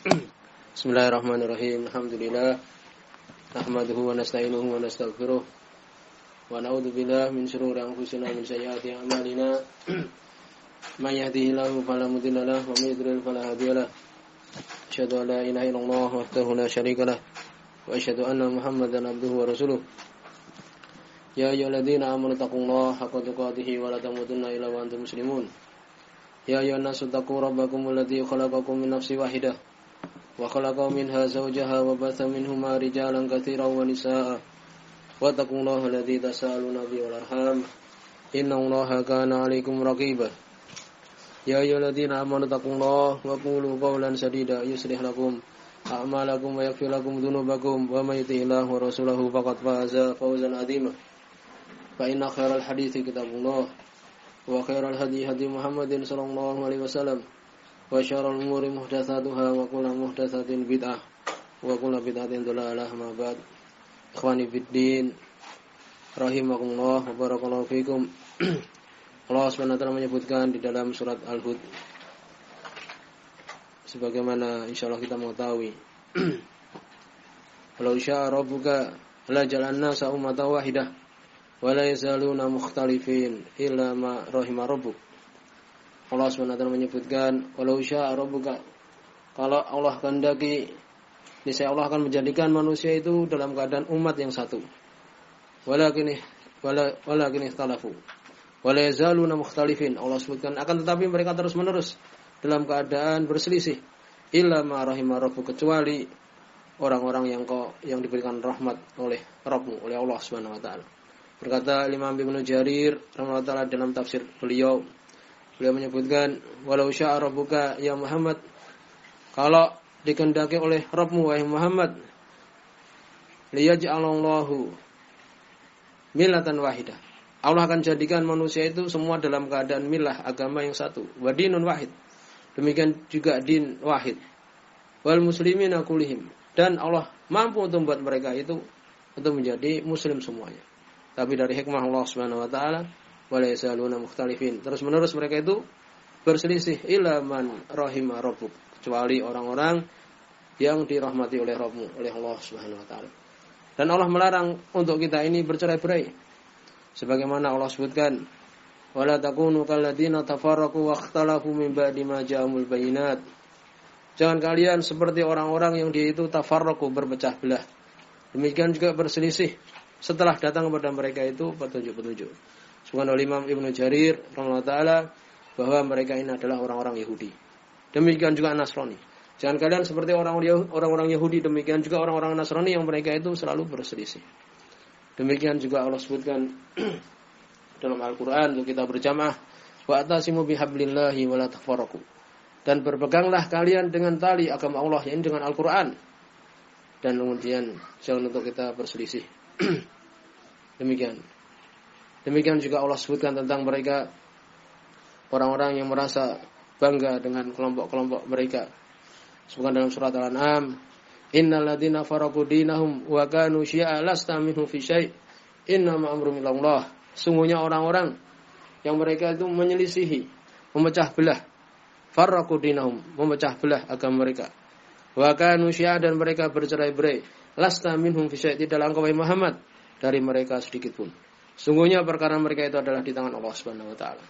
Bismillahirrahmanirrahim. Alhamdulillah. Nahmaduhu wa nasta'inuhu wa nastaghfiruh. Wa na'udzu billahi min shururi anfusina wa min sayyiati a'malina. Man yahdihillahu fala mudilla lahu wa man yudlil fala hadiya lahu. Asyhadu an la ilaha illallah wahdahu la syarika lahu wa asyhadu anna Muhammadan abduhu wa rasuluh. Ya ayyuhalladzina amanu taqullaha haqqa tuqatih wa la tamutunna illa wa antum muslimun. Ya ayyuhan nasu taqu rabbakum alladzi khalaqakum min nafsin wahidah wa khalaqa minha zawjaha wa batha minhuma rijalan katsiran wa nisaa'a wattaqullaha alladzi tasaaluna bihi wal arham innallaha kana 'alaikum raqiba Ya ayyuhalladzina amanu taqullaha wa qulu qawlan sadida yuslih lakum a'malakum wa yaghfir lakum dhunubakum wa may yuti'illah wa rasulahu faqad faza fawzan 'azima fa inna khairal hadithi kitabullah وخير الهدي هدي محمد صلى الله عليه وسلم وشر الأمور محدثاتها وكل محدثة بدعة وكل بدعة ضلالة ما بعد إخواني في الدين rahimakumullah wa barakallahu fikum Allah SWT menyebutkan di dalam surat Al-Hud sebagaimana insyaallah kita mengetahui Walau syaa rabbuka la jalanna sa ummatan wahidah wala yazaluna mukhtalifin illa ma rahima rabbuk. Allah SWT menyebutkan walau rabbuka kalau Allah kehendaki niscaya Allah akan menjadikan manusia itu dalam keadaan umat yang satu. Walakin wala walakin ikhtalafu. Wala yazaluna mukhtalifin. Allah sebutkan akan tetapi mereka terus-menerus dalam keadaan berselisih illa ma rahima rabbuk kecuali orang-orang yang kau yang diberikan rahmat oleh Rabbmu oleh Allah Subhanahu wa taala. Berkata Imam Ibnu Jarir rahimahullah dalam tafsir beliau, beliau menyebutkan, "Walau syaa rabbuka ya Muhammad, kalau dikehendaki oleh Rabbmu wahai Muhammad, liyaj'alallahu millatan wahidah." Allah akan jadikan manusia itu semua dalam keadaan milah agama yang satu, wadinun wahid. Demikian juga din wahid. Wal muslimina kulihim dan Allah mampu untuk membuat mereka itu untuk menjadi muslim semuanya. Tapi dari hikmah Allah Subhanahu wa taala wala yasaluna mukhtalifin. Terus-menerus mereka itu berselisih ila man rahima kecuali orang-orang yang dirahmati oleh Rabbmu, oleh Allah Subhanahu wa taala. Dan Allah melarang untuk kita ini bercerai-berai. Sebagaimana Allah sebutkan, "Wala takunu kalladzina tafarraqu ikhtalafu min ba'di ma bayinat." Jangan kalian seperti orang-orang yang dia itu tafarraqu berpecah belah. Demikian juga berselisih setelah datang kepada mereka itu petunjuk-petunjuk. Subhanallah Imam Ibnu Jarir rahimahullah taala bahwa mereka ini adalah orang-orang Yahudi. Demikian juga Nasrani. Jangan kalian seperti orang-orang Yahudi, demikian juga orang-orang Nasrani yang mereka itu selalu berselisih. Demikian juga Allah sebutkan dalam Al-Qur'an untuk kita berjamaah wa atasimu bihablillahi wa. Dan berpeganglah kalian dengan tali agama Allah yang dengan Al-Qur'an. Dan kemudian jangan untuk kita berselisih. Demikian. Demikian juga Allah sebutkan tentang mereka orang-orang yang merasa bangga dengan kelompok-kelompok mereka. Sebutkan dalam surat Al-An'am, Innal ladzina faraqu dinahum wa kanu syi'a lasta minhum fi syai' inna ma'amru Allah. Sungguhnya orang-orang yang mereka itu menyelisihi, memecah belah, faraqu dinahum, memecah belah agama mereka. Wa kanu dan mereka bercerai-berai lasta minhum fi syai' tidaklah engkau Muhammad dari mereka sedikit pun. Sungguhnya perkara mereka itu adalah di tangan Allah Subhanahu wa taala.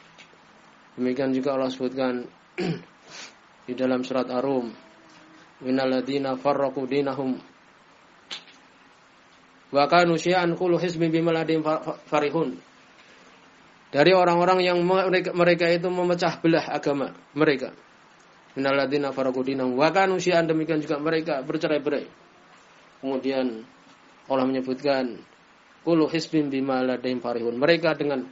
Demikian juga Allah sebutkan di dalam surat Ar-Rum, "Minal ladzina farraqu dinahum wa kanu syi'an kullu hizbin bima farihun." Dari orang-orang yang mereka, mereka itu memecah belah agama mereka. Minal ladzina farraqu dinahum wa kanu demikian juga mereka bercerai-berai. Kemudian Allah menyebutkan Kulu hisbin bima ladaim farihun. Mereka dengan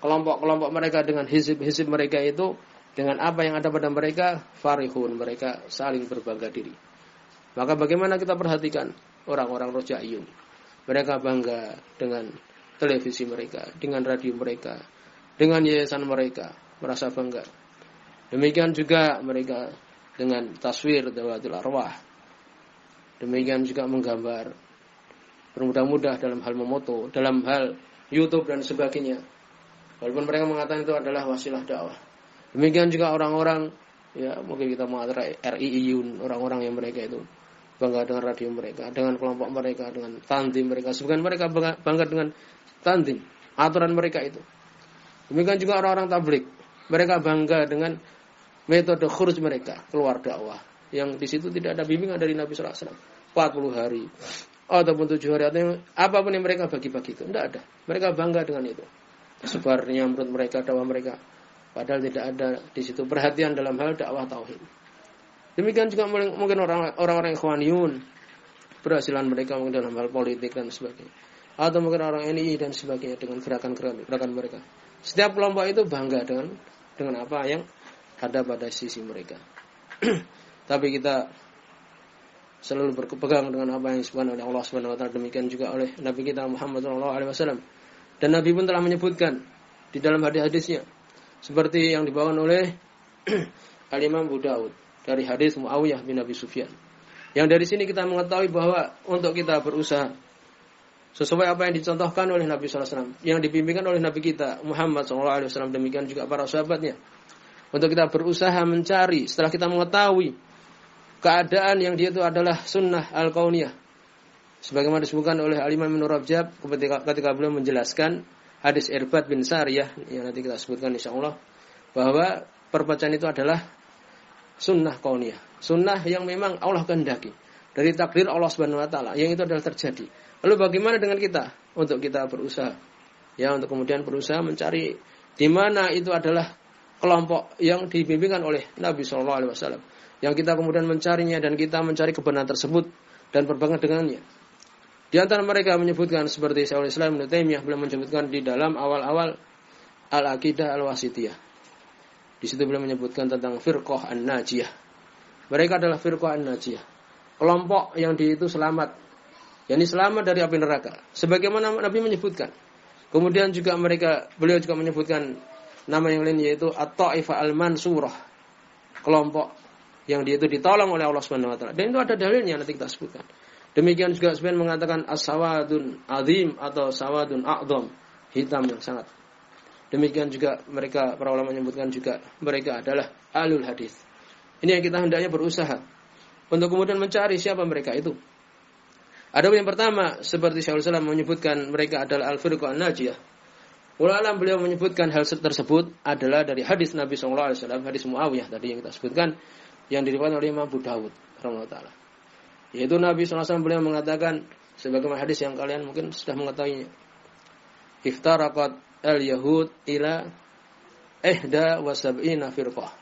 kelompok-kelompok mereka dengan hizib-hizib mereka itu dengan apa yang ada pada mereka farihun. Mereka saling berbangga diri. Maka bagaimana kita perhatikan orang-orang rojaiyun. Mereka bangga dengan televisi mereka, dengan radio mereka, dengan yayasan mereka, merasa bangga. Demikian juga mereka dengan taswir dawatul arwah. Demikian juga menggambar bermudah-mudah dalam hal memoto, dalam hal YouTube dan sebagainya. Walaupun mereka mengatakan itu adalah wasilah dakwah. Demikian juga orang-orang Ya, mungkin kita mengatakan RIIUN, orang-orang yang mereka itu bangga dengan radio mereka, dengan kelompok mereka, dengan tandim mereka. Sebagian mereka bangga, dengan tandim, aturan mereka itu. Demikian juga orang-orang tablik. Mereka bangga dengan metode khurus mereka, keluar dakwah. Yang di situ tidak ada bimbingan dari Nabi SAW. 40 hari, ataupun 7 hari, atau apa pun yang mereka bagi-bagi itu. Tidak ada. Mereka bangga dengan itu. Sebarnya menurut mereka, dakwah mereka. Padahal tidak ada di situ perhatian dalam hal dakwah tauhid. Demikian juga mungkin orang-orang ikhwaniyun berhasilan mereka mungkin dalam hal politik dan sebagainya. Atau mungkin orang NI dan sebagainya dengan gerakan-gerakan gerakan mereka. Setiap kelompok itu bangga dengan dengan apa yang ada pada sisi mereka. Tapi kita selalu berpegang dengan apa yang disebutkan oleh Allah Subhanahu wa taala demikian juga oleh Nabi kita Muhammad SAW. Dan Nabi pun telah menyebutkan di dalam hadis-hadisnya seperti yang dibawakan oleh Al-Imam Abu Daud dari hadis Muawiyah bin Abi Sufyan. Yang dari sini kita mengetahui bahwa untuk kita berusaha sesuai apa yang dicontohkan oleh Nabi SAW, yang dibimbingkan oleh Nabi kita Muhammad SAW demikian juga para sahabatnya. Untuk kita berusaha mencari setelah kita mengetahui keadaan yang dia itu adalah sunnah al-kauniyah. Sebagaimana disebutkan oleh Al-Imam Ibn Rajab ketika, ketika beliau menjelaskan hadis Irbad bin Sariyah yang nanti kita sebutkan insya Allah bahwa perpecahan itu adalah sunnah kauniyah. Sunnah yang memang Allah kehendaki. Dari takdir Allah Subhanahu wa taala yang itu adalah terjadi. Lalu bagaimana dengan kita untuk kita berusaha ya untuk kemudian berusaha mencari di mana itu adalah kelompok yang dibimbingkan oleh Nabi Shallallahu alaihi wasallam. Yang kita kemudian mencarinya dan kita mencari kebenaran tersebut dan berbangun dengannya. Di antara mereka menyebutkan seperti Syaikh Islam Ibnu Taimiyah beliau menyebutkan di dalam awal-awal Al-Aqidah Al-Wasitiyah. Di situ beliau menyebutkan tentang firqah an-najiyah. Mereka adalah firqah an-najiyah. Kelompok yang di itu selamat. Yani selamat dari api neraka. Sebagaimana Nabi menyebutkan. Kemudian juga mereka beliau juga menyebutkan nama yang lain yaitu At-Taifah Al-Mansurah. Kelompok yang di itu ditolong oleh Allah Subhanahu wa taala. Dan itu ada dalilnya nanti kita sebutkan. Demikian juga sebenarnya mengatakan as-sawadun azim atau sawadun a'dham, hitam yang sangat Demikian juga mereka para ulama menyebutkan juga mereka adalah alul hadis. Ini yang kita hendaknya berusaha untuk kemudian mencari siapa mereka itu. Ada yang pertama seperti Syaul Salam menyebutkan mereka adalah al-firqah najiyah. Ulama beliau menyebutkan hal tersebut adalah dari hadis Nabi SAW, hadis Muawiyah tadi yang kita sebutkan yang diriwayatkan oleh Imam Abu Dawud taala. Yaitu Nabi SAW beliau mengatakan sebagaimana hadis yang kalian mungkin sudah mengetahuinya. Iftaraqat al-Yahud ila ihda wa sab'ina firqah.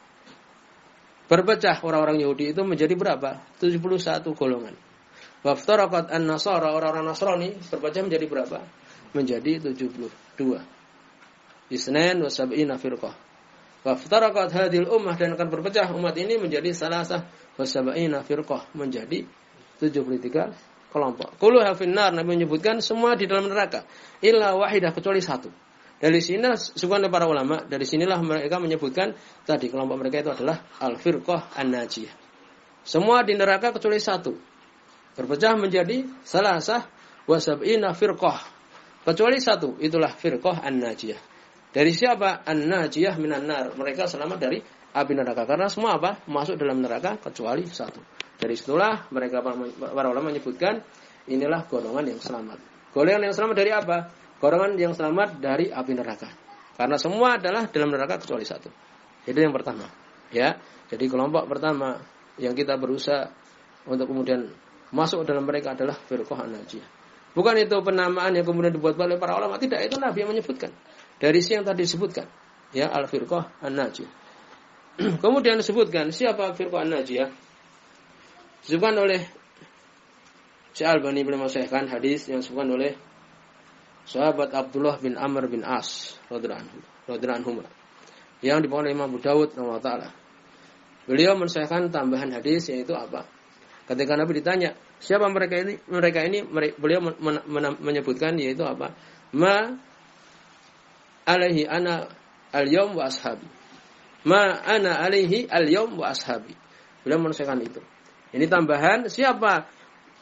Berpecah orang-orang Yahudi itu menjadi berapa? 71 golongan. Waftaraqat an-Nasara orang-orang Nasrani berpecah menjadi berapa? Menjadi 72. Isnan wa sab'ina firqah. Waftaraqat hadil ummah dan akan berpecah umat ini menjadi salasah wa sab'ina firqah menjadi 73 kelompok. Kullu finnar Nabi menyebutkan semua di dalam neraka illa wahidah kecuali satu. Dari sinilah sebuah para ulama, dari sinilah mereka menyebutkan tadi kelompok mereka itu adalah al-firqah an-najiyah. Semua di neraka kecuali satu. Berpecah menjadi salah sah wasab'ina firqah. Kecuali satu, itulah firqah an-najiyah. Dari siapa? An-najiyah minan nar. Mereka selamat dari api neraka. Karena semua apa? Masuk dalam neraka kecuali satu. Dari situlah mereka para ulama menyebutkan inilah golongan yang selamat. Golongan yang selamat dari apa? golongan yang selamat dari api neraka. Karena semua adalah dalam neraka kecuali satu. Itu yang pertama. Ya, jadi kelompok pertama yang kita berusaha untuk kemudian masuk dalam mereka adalah firqah najiyah. Bukan itu penamaan yang kemudian dibuat oleh para ulama, tidak itu Nabi yang menyebutkan. Dari si yang tadi disebutkan, ya al-firqah an-najiyah. kemudian disebutkan siapa firqah an-najiyah? Disebutkan oleh Syalbani belum mensyaikhkan hadis yang disebutkan oleh sahabat Abdullah bin Amr bin As radhiyallahu anhu yang dibawa oleh Imam Abu Dawud taala. Beliau mensahkan tambahan hadis yaitu apa? Ketika Nabi ditanya, siapa mereka ini? Mereka ini beliau men men menyebutkan yaitu apa? Ma alaihi ana al-yawm wa ashabi. Ma ana alaihi al-yawm wa ashabi. Beliau mensahkan itu. Ini tambahan siapa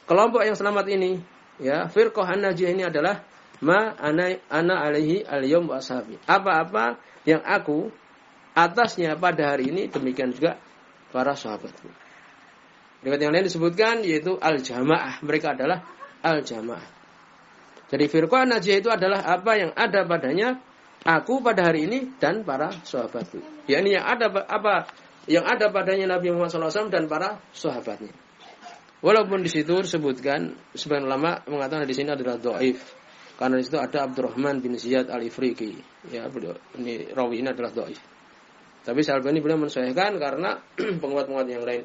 kelompok yang selamat ini? Ya, firqah an-najiyah ini adalah ma ana ana alaihi al wa ashabi. Apa-apa yang aku atasnya pada hari ini demikian juga para sahabat. Riwayat yang lain disebutkan yaitu al-jamaah. Mereka adalah al-jamaah. Jadi firqah najiyah itu adalah apa yang ada padanya aku pada hari ini dan para sahabatku. Ya ini yang ada apa yang ada padanya Nabi Muhammad SAW dan para sahabatnya. Walaupun di situ disebutkan sebagian ulama mengatakan di sini adalah doaif karena di situ ada Abdurrahman bin Ziyad al Ifriqi. Ya, beliau ini rawi ini adalah doaif. Tapi Syalbani beliau mensesuaikan karena penguat-penguat yang lain.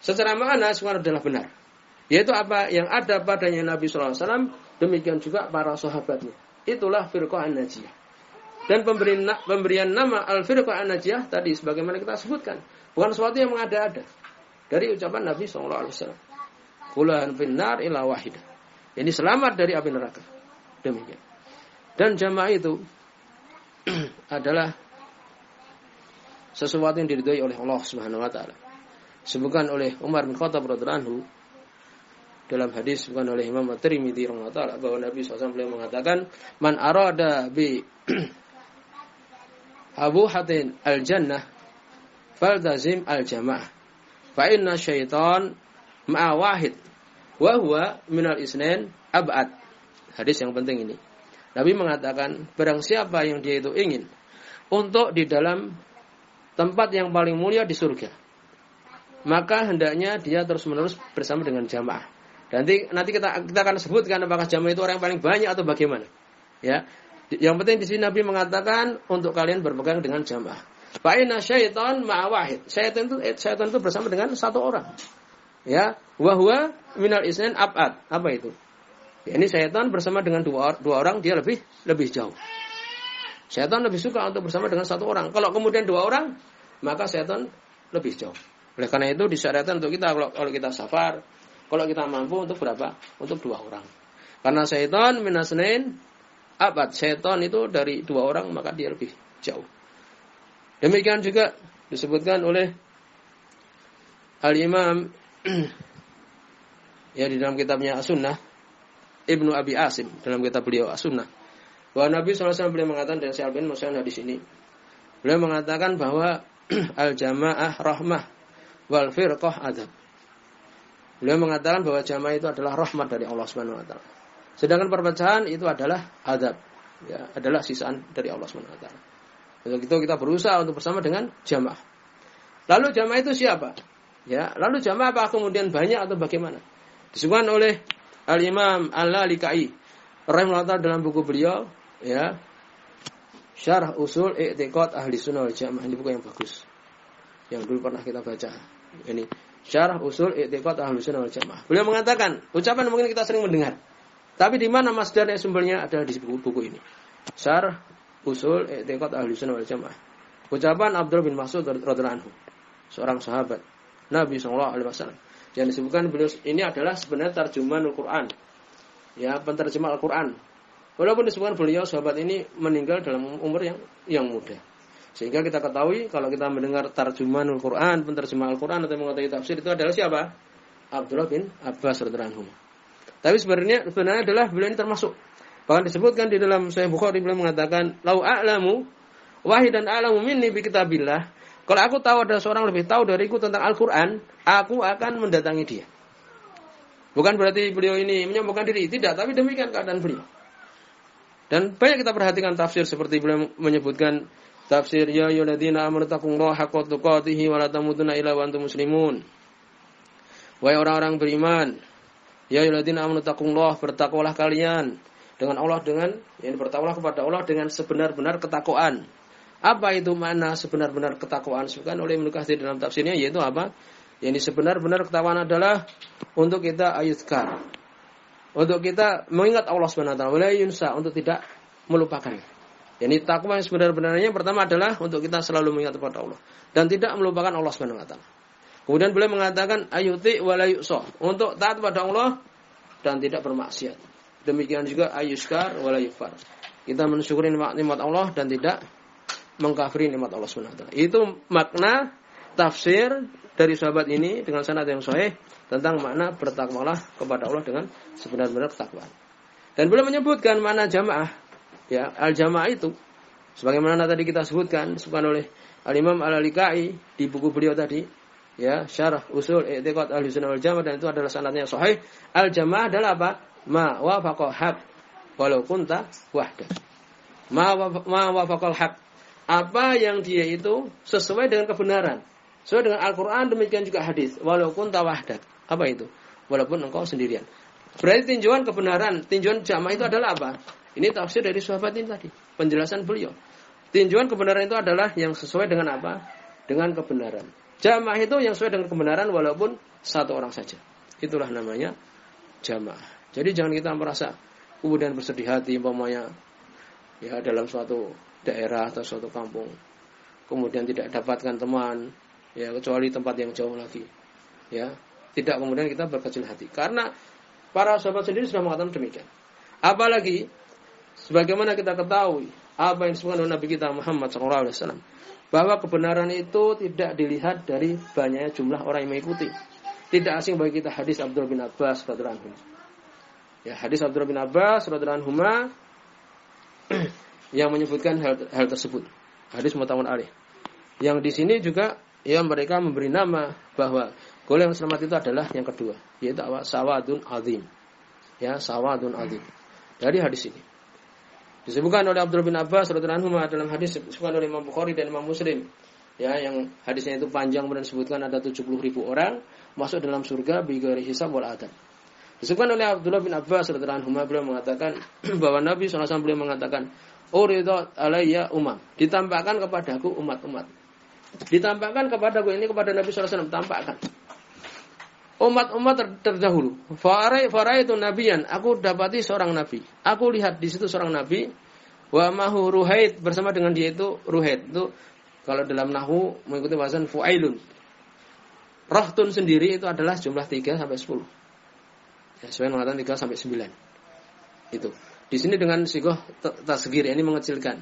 Secara makna semua adalah benar. Yaitu apa yang ada padanya Nabi SAW, demikian juga para sahabatnya. Itulah firqah an-najiyah. Dan pemberian, pemberian nama al-firqah an-najiyah tadi sebagaimana kita sebutkan. Bukan sesuatu yang mengada-ada. Dari ucapan Nabi SAW. Kulan finnar ila wahidah. Ini selamat dari api neraka. Demikian. Dan jamaah itu adalah sesuatu yang diridhoi oleh Allah Subhanahu wa taala. Sebutkan oleh Umar bin Khattab radhiyallahu dalam hadis bukan oleh Imam At-Tirmidzi rahimahullah bahwa Nabi SAW beliau mengatakan man arada bi Abu Hatin al-jannah faltazim al-jamaah fa inna syaitan ma'a wahid wa huwa minal isnin ab'ad hadis yang penting ini Nabi mengatakan barang siapa yang dia itu ingin untuk di dalam tempat yang paling mulia di surga. Maka hendaknya dia terus-menerus bersama dengan jamaah. Nanti nanti kita kita akan sebutkan apakah jamaah itu orang yang paling banyak atau bagaimana. Ya. Yang penting di sini Nabi mengatakan untuk kalian berpegang dengan jamaah. Fa'ina syaitan ma'awahid. Syaitan itu eh, syaitan itu bersama dengan satu orang. Ya, wahwa minal isnin abad. Apa itu? Ya, ini syaitan bersama dengan dua, dua orang dia lebih lebih jauh. Syaitan lebih suka untuk bersama dengan satu orang. Kalau kemudian dua orang, maka setan lebih jauh. Oleh karena itu disyariatkan untuk kita kalau, kalau kita safar, kalau kita mampu untuk berapa? Untuk dua orang. Karena setan minasnain abad. Setan itu dari dua orang maka dia lebih jauh. Demikian juga disebutkan oleh Al-Imam ya di dalam kitabnya As-Sunnah Ibnu Abi Asim dalam kitab beliau As-Sunnah bahwa Nabi SAW beliau mengatakan dan saya Albin di sini beliau mengatakan bahwa al jamaah rahmah wal firqah adab. Beliau mengatakan bahwa jamaah itu adalah rahmat dari Allah Subhanahu wa taala. Sedangkan perpecahan itu adalah adab. Ya, adalah sisaan dari Allah Subhanahu wa taala. Untuk itu kita berusaha untuk bersama dengan jamaah. Lalu jamaah itu siapa? Ya, lalu jamaah apa kemudian banyak atau bagaimana? Disebutkan oleh Al-Imam Al-Lalikai rahimahullah dalam buku beliau ya Syarah Usul I'tiqad Ahli Sunnah wal Jamaah ini buku yang bagus. Yang dulu pernah kita baca. Ini Syarah Usul I'tiqad Ahli Sunnah wal Jamaah. Beliau mengatakan, ucapan mungkin kita sering mendengar. Tapi di mana masdarnya sumbernya ada di buku, buku ini. Syarah Usul I'tiqad Ahli Sunnah wal Jamaah. Ucapan Abdul bin Mas'ud radhiyallahu anhu. Seorang sahabat Nabi sallallahu alaihi wasallam. Yang disebutkan beliau ini adalah sebenarnya terjemahan Al-Qur'an. Ya, penterjemah Al-Qur'an Walaupun disebutkan beliau sahabat ini meninggal dalam umur yang yang muda. Sehingga kita ketahui kalau kita mendengar tarjuman Al-Quran, penterjemah Al-Quran atau mengetahui tafsir itu adalah siapa? Abdullah bin Abbas radhiyallahu Tapi sebenarnya sebenarnya adalah beliau ini termasuk. Bahkan disebutkan di dalam Sahih Bukhari beliau mengatakan, "Lau a'lamu wahidan a'lamu minni bi kitabillah." Kalau aku tahu ada seorang lebih tahu dariku tentang Al-Quran, aku akan mendatangi dia. Bukan berarti beliau ini menyombongkan diri, tidak, tapi demikian keadaan beliau. Dan banyak kita perhatikan tafsir seperti beliau menyebutkan tafsir ya ayyuhalladzina amanu taqullaha haqqa tuqatih wa la tamutunna illa wa antum muslimun. Wahai orang-orang beriman, ya ayyuhalladzina amanu taqullaha bertakwalah kalian dengan Allah dengan yang bertakwalah kepada Allah dengan sebenar-benar ketakwaan. Apa itu mana sebenar-benar ketakwaan? Sebutkan oleh Ibnu Katsir dalam tafsirnya yaitu apa? Yang sebenar-benar ketakwaan adalah untuk kita ayatkan untuk kita mengingat Allah Subhanahu wa taala, yunsa untuk tidak melupakan. Jadi takwa yang sebenar-benarnya pertama adalah untuk kita selalu mengingat kepada Allah dan tidak melupakan Allah Subhanahu wa taala. Kemudian beliau mengatakan ayuti wa untuk taat pada Allah dan tidak bermaksiat. Demikian juga ayuskar wa Kita mensyukuri nikmat Allah dan tidak mengkafiri nikmat Allah taala. Itu makna tafsir dari sahabat ini dengan sanad yang sahih tentang makna bertakwalah kepada Allah dengan sebenar-benar ketakwaan. Dan beliau menyebutkan mana jamaah. Ya, al-jamaah itu sebagaimana tadi kita sebutkan disebutkan oleh Al-Imam Al-Alikai di buku beliau tadi ya syarah usul i'tiqad ahli sunnah wal jamaah dan itu adalah sanadnya sahih. Al jamaah adalah apa? Ma wafaqal haq walau kunta wahda. Ma ma haq apa yang dia itu sesuai dengan kebenaran. Sesuai dengan Al-Qur'an demikian juga hadis. Walau kunta wahda. Apa itu? Walaupun engkau sendirian. Berarti tinjauan kebenaran tinjauan jamaah itu adalah apa? Ini tafsir dari sahabat ini tadi penjelasan beliau. Tinjauan kebenaran itu adalah yang sesuai dengan apa? Dengan kebenaran jamaah itu yang sesuai dengan kebenaran walaupun satu orang saja. Itulah namanya jamaah. Jadi jangan kita merasa kemudian bersedih hati umpamanya ya dalam suatu daerah atau suatu kampung kemudian tidak dapatkan teman ya kecuali tempat yang jauh lagi ya. Tidak kemudian kita berkecil hati. Karena para sahabat sendiri sudah mengatakan demikian. Apalagi sebagaimana kita ketahui apa yang disebutkan oleh Nabi kita Muhammad SAW bahwa kebenaran itu tidak dilihat dari banyaknya jumlah orang yang mengikuti tidak asing bagi kita hadis Abdul bin Abbas radhiallahu anhu ya hadis Abdul bin Abbas radhiallahu anhu yang menyebutkan hal, hal tersebut. Hadis mutawun alih. Yang di sini juga ya mereka memberi nama bahwa golongan selamat itu adalah yang kedua, yaitu? Sawadun azim. Ya, sawadun azim. Dari hadis ini. Disebutkan oleh Abdul bin Abbas radhiyallahu anhu dalam hadis disebutkan oleh Imam Bukhari dan Imam Muslim. Ya, yang hadisnya itu panjang kemudian disebutkan ada 70 ribu orang masuk dalam surga bigari hisab wal adab. Disebutkan oleh Abdullah bin Abbas radhiyallahu anhu beliau mengatakan bahwa Nabi SAW beliau mengatakan Uridat alayya umam. Ditampakkan kepadaku umat-umat. Ditampakkan kepadaku ini kepada Nabi SAW. Tampakkan. Umat-umat ter terdahulu. Farai farai itu nabiyan. Aku dapati seorang nabi. Aku lihat di situ seorang nabi. Wa mahu ruhaid bersama dengan dia itu ruhaid itu kalau dalam nahu mengikuti bahasan fuailun. Rohtun sendiri itu adalah jumlah 3 sampai 10. Ya, sesuai mengatakan 3 sampai 9. Itu. Di sini dengan sigoh tasgir ini mengecilkan.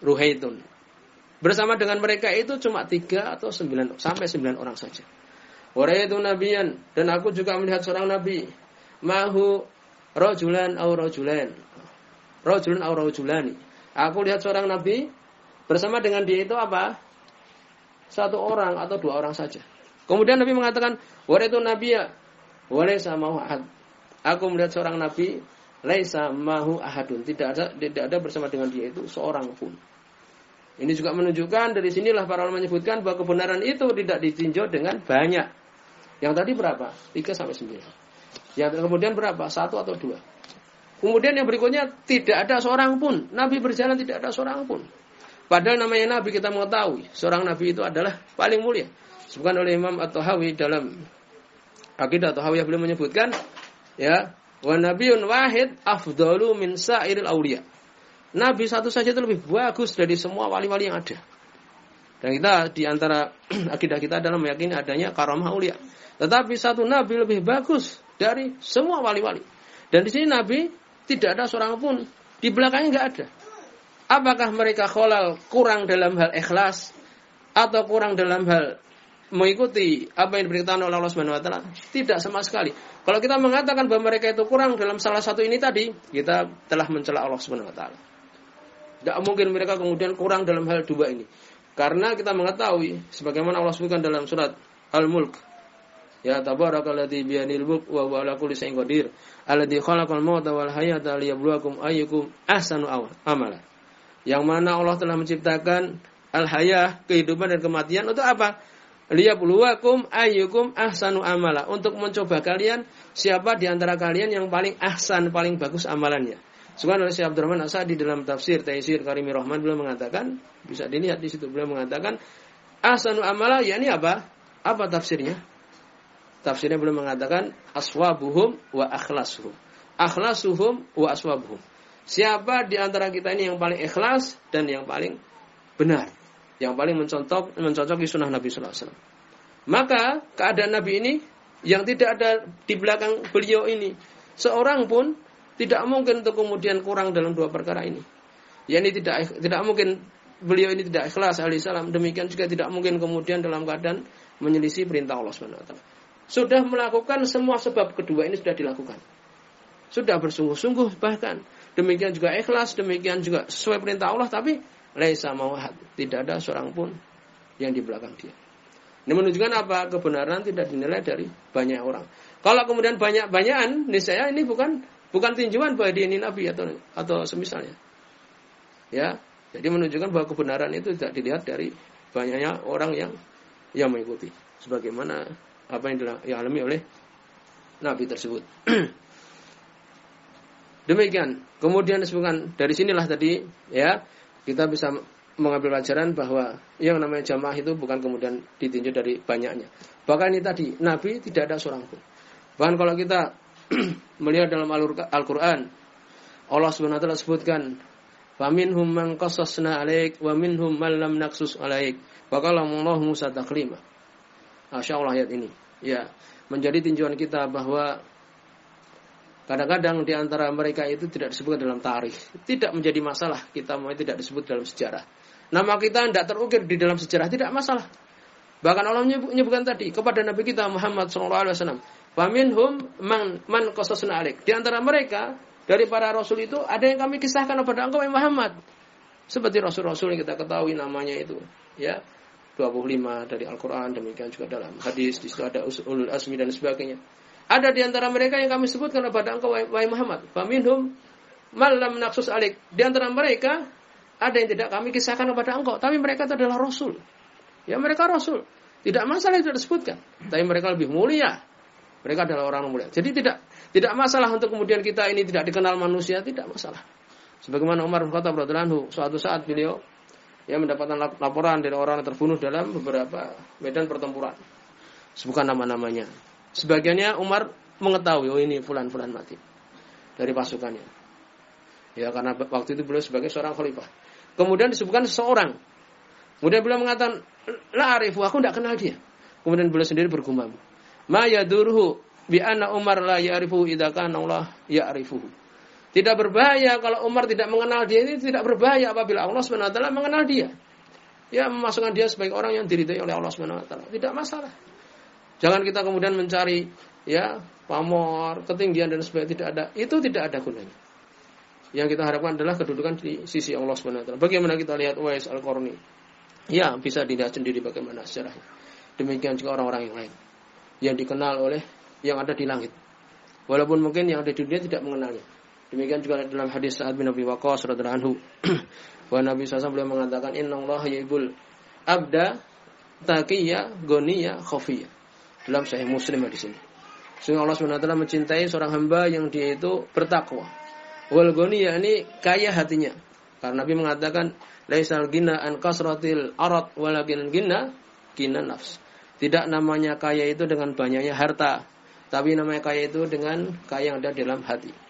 Ruhaitun. Bersama dengan mereka itu cuma tiga atau sembilan sampai sembilan orang saja. Warayatu nabiyan dan aku juga melihat seorang nabi. Mahu rojulan au rojulan. Rojulan au rojulani. Aku lihat seorang nabi bersama dengan dia itu apa? Satu orang atau dua orang saja. Kemudian Nabi mengatakan, Warayatu nabiya, walaysa mau ahad. Aku melihat seorang nabi laisa mahu ahadun tidak ada tidak ada bersama dengan dia itu seorang pun ini juga menunjukkan dari sinilah para ulama menyebutkan bahwa kebenaran itu tidak ditinjau dengan banyak yang tadi berapa? 3 sampai 9 yang kemudian berapa? Satu atau dua? Kemudian yang berikutnya tidak ada seorang pun. Nabi berjalan tidak ada seorang pun. Padahal namanya nabi kita mengetahui seorang nabi itu adalah paling mulia. Sebutkan oleh Imam atau Hawi dalam akidah atau Hawi beliau menyebutkan ya Wa nabiun wahid afdalu min sa'iril awliya. Nabi satu saja itu lebih bagus dari semua wali-wali yang ada. Dan kita di antara akidah kita adalah meyakini adanya karamah aulia. Tetapi satu nabi lebih bagus dari semua wali-wali. Dan di sini nabi tidak ada seorang pun di belakangnya nggak ada. Apakah mereka kholal kurang dalam hal ikhlas atau kurang dalam hal mengikuti apa yang diberitakan oleh Allah Subhanahu wa taala? Tidak sama sekali. Kalau kita mengatakan bahwa mereka itu kurang dalam salah satu ini tadi, kita telah mencela Allah Subhanahu wa taala. Tidak mungkin mereka kemudian kurang dalam hal dua ini. Karena kita mengetahui sebagaimana Allah sebutkan dalam surat Al-Mulk Ya tabarakalladzi biyadil mulk wa huwa ala kulli shay'in qadir alladzi khalaqal mauta wal hayata liyabluwakum ayyukum ahsanu amala. Yang mana Allah telah menciptakan al-hayah, kehidupan dan kematian untuk apa? liyabluwakum ayyukum ahsanu amala untuk mencoba kalian siapa di antara kalian yang paling ahsan paling bagus amalannya. Subhan oleh Syekh Abdurrahman Asadi dalam tafsir Taisir Karimi Rahman beliau mengatakan bisa dilihat di situ beliau mengatakan ahsanu amala yakni apa? Apa tafsirnya? Tafsirnya beliau mengatakan aswabuhum wa akhlasuhum. Akhlasuhum wa aswabuhum. Siapa di antara kita ini yang paling ikhlas dan yang paling benar? yang paling mencontoh mencocoki sunnah Nabi Wasallam. Maka keadaan Nabi ini yang tidak ada di belakang beliau ini seorang pun tidak mungkin untuk kemudian kurang dalam dua perkara ini. Ya ini tidak tidak mungkin beliau ini tidak ikhlas alaihissalam. Demikian juga tidak mungkin kemudian dalam keadaan menyelisih perintah Allah Subhanahu wa taala. Sudah melakukan semua sebab kedua ini sudah dilakukan. Sudah bersungguh-sungguh bahkan demikian juga ikhlas, demikian juga sesuai perintah Allah tapi Laisa mauhad. Tidak ada seorang pun yang di belakang dia. Ini menunjukkan apa? Kebenaran tidak dinilai dari banyak orang. Kalau kemudian banyak-banyakan, saya ini bukan bukan tinjauan bahwa dia ini nabi atau atau semisalnya. Ya, jadi menunjukkan bahwa kebenaran itu tidak dilihat dari banyaknya orang yang yang mengikuti. Sebagaimana apa yang dialami oleh nabi tersebut. Demikian. Kemudian disebutkan dari sinilah tadi ya kita bisa mengambil pelajaran bahwa yang namanya jamaah itu bukan kemudian ditinjau dari banyaknya. Bahkan ini tadi, Nabi tidak ada seorang pun. Bahkan kalau kita melihat dalam Al-Quran, Allah SWT sebutkan, Faminhum man qasasna alaik, wa minhum man lam naksus alaik. Wa Musa taklima. Masya Allah ayat ini. Ya, menjadi tinjauan kita bahwa kadang-kadang di antara mereka itu tidak disebut dalam tarikh. Tidak menjadi masalah kita mau tidak disebut dalam sejarah. Nama kita tidak terukir di dalam sejarah tidak masalah. Bahkan Allah menyebutkan tadi kepada Nabi kita Muhammad SAW. Faminhum man man alik. Di antara mereka dari para rasul itu ada yang kami kisahkan kepada engkau Muhammad. Seperti rasul-rasul yang kita ketahui namanya itu, ya. 25 dari Al-Qur'an demikian juga dalam hadis di situ ada ulul asmi dan sebagainya. Ada di antara mereka yang kami sebutkan kepada engkau wahai Muhammad. Faminhum malam naksus alik. Di antara mereka ada yang tidak kami kisahkan kepada engkau, tapi mereka itu adalah rasul. Ya mereka rasul. Tidak masalah itu disebutkan. Tapi mereka lebih mulia. Mereka adalah orang mulia. Jadi tidak tidak masalah untuk kemudian kita ini tidak dikenal manusia, tidak masalah. Sebagaimana Umar bin Khattab suatu saat beliau yang mendapatkan laporan dari orang yang terbunuh dalam beberapa medan pertempuran. Sebutkan nama-namanya. Sebagiannya Umar mengetahui oh ini fulan-fulan mati dari pasukannya. Ya karena waktu itu beliau sebagai seorang khalifah. Kemudian disebutkan seseorang. Kemudian beliau mengatakan, La arifu, aku tidak kenal dia. Kemudian beliau sendiri bergumam. Ma yadurhu bi Umar la ya'rifu idza kana Allah ya'rifuhu. Tidak berbahaya kalau Umar tidak mengenal dia ini tidak berbahaya apabila Allah SWT mengenal dia. Ya memasukkan dia sebagai orang yang diridhai oleh Allah SWT. Tidak masalah. Jangan kita kemudian mencari ya pamor, ketinggian dan sebagainya tidak ada. Itu tidak ada gunanya. Yang kita harapkan adalah kedudukan di sisi Allah SWT. Bagaimana kita lihat Uwais Al-Qarni? Ya, bisa dilihat sendiri bagaimana sejarahnya. Demikian juga orang-orang yang lain. Yang dikenal oleh yang ada di langit. Walaupun mungkin yang ada di dunia tidak mengenalnya. Demikian juga dalam hadis Sa'ad bin Abi Waqqas radhiyallahu anhu. Bahwa Nabi SAW beliau mengatakan Inna Allah yibul abda taqiyya goniya khafiyya. Dalam sahih Muslim di sini. Sehingga Allah SWT mencintai seorang hamba yang dia itu bertakwa Wal goni yakni kaya hatinya. Karena Nabi mengatakan laisal gina an kasratil arat walakin gina gina nafs. Tidak namanya kaya itu dengan banyaknya harta, tapi namanya kaya itu dengan kaya yang ada dalam hati.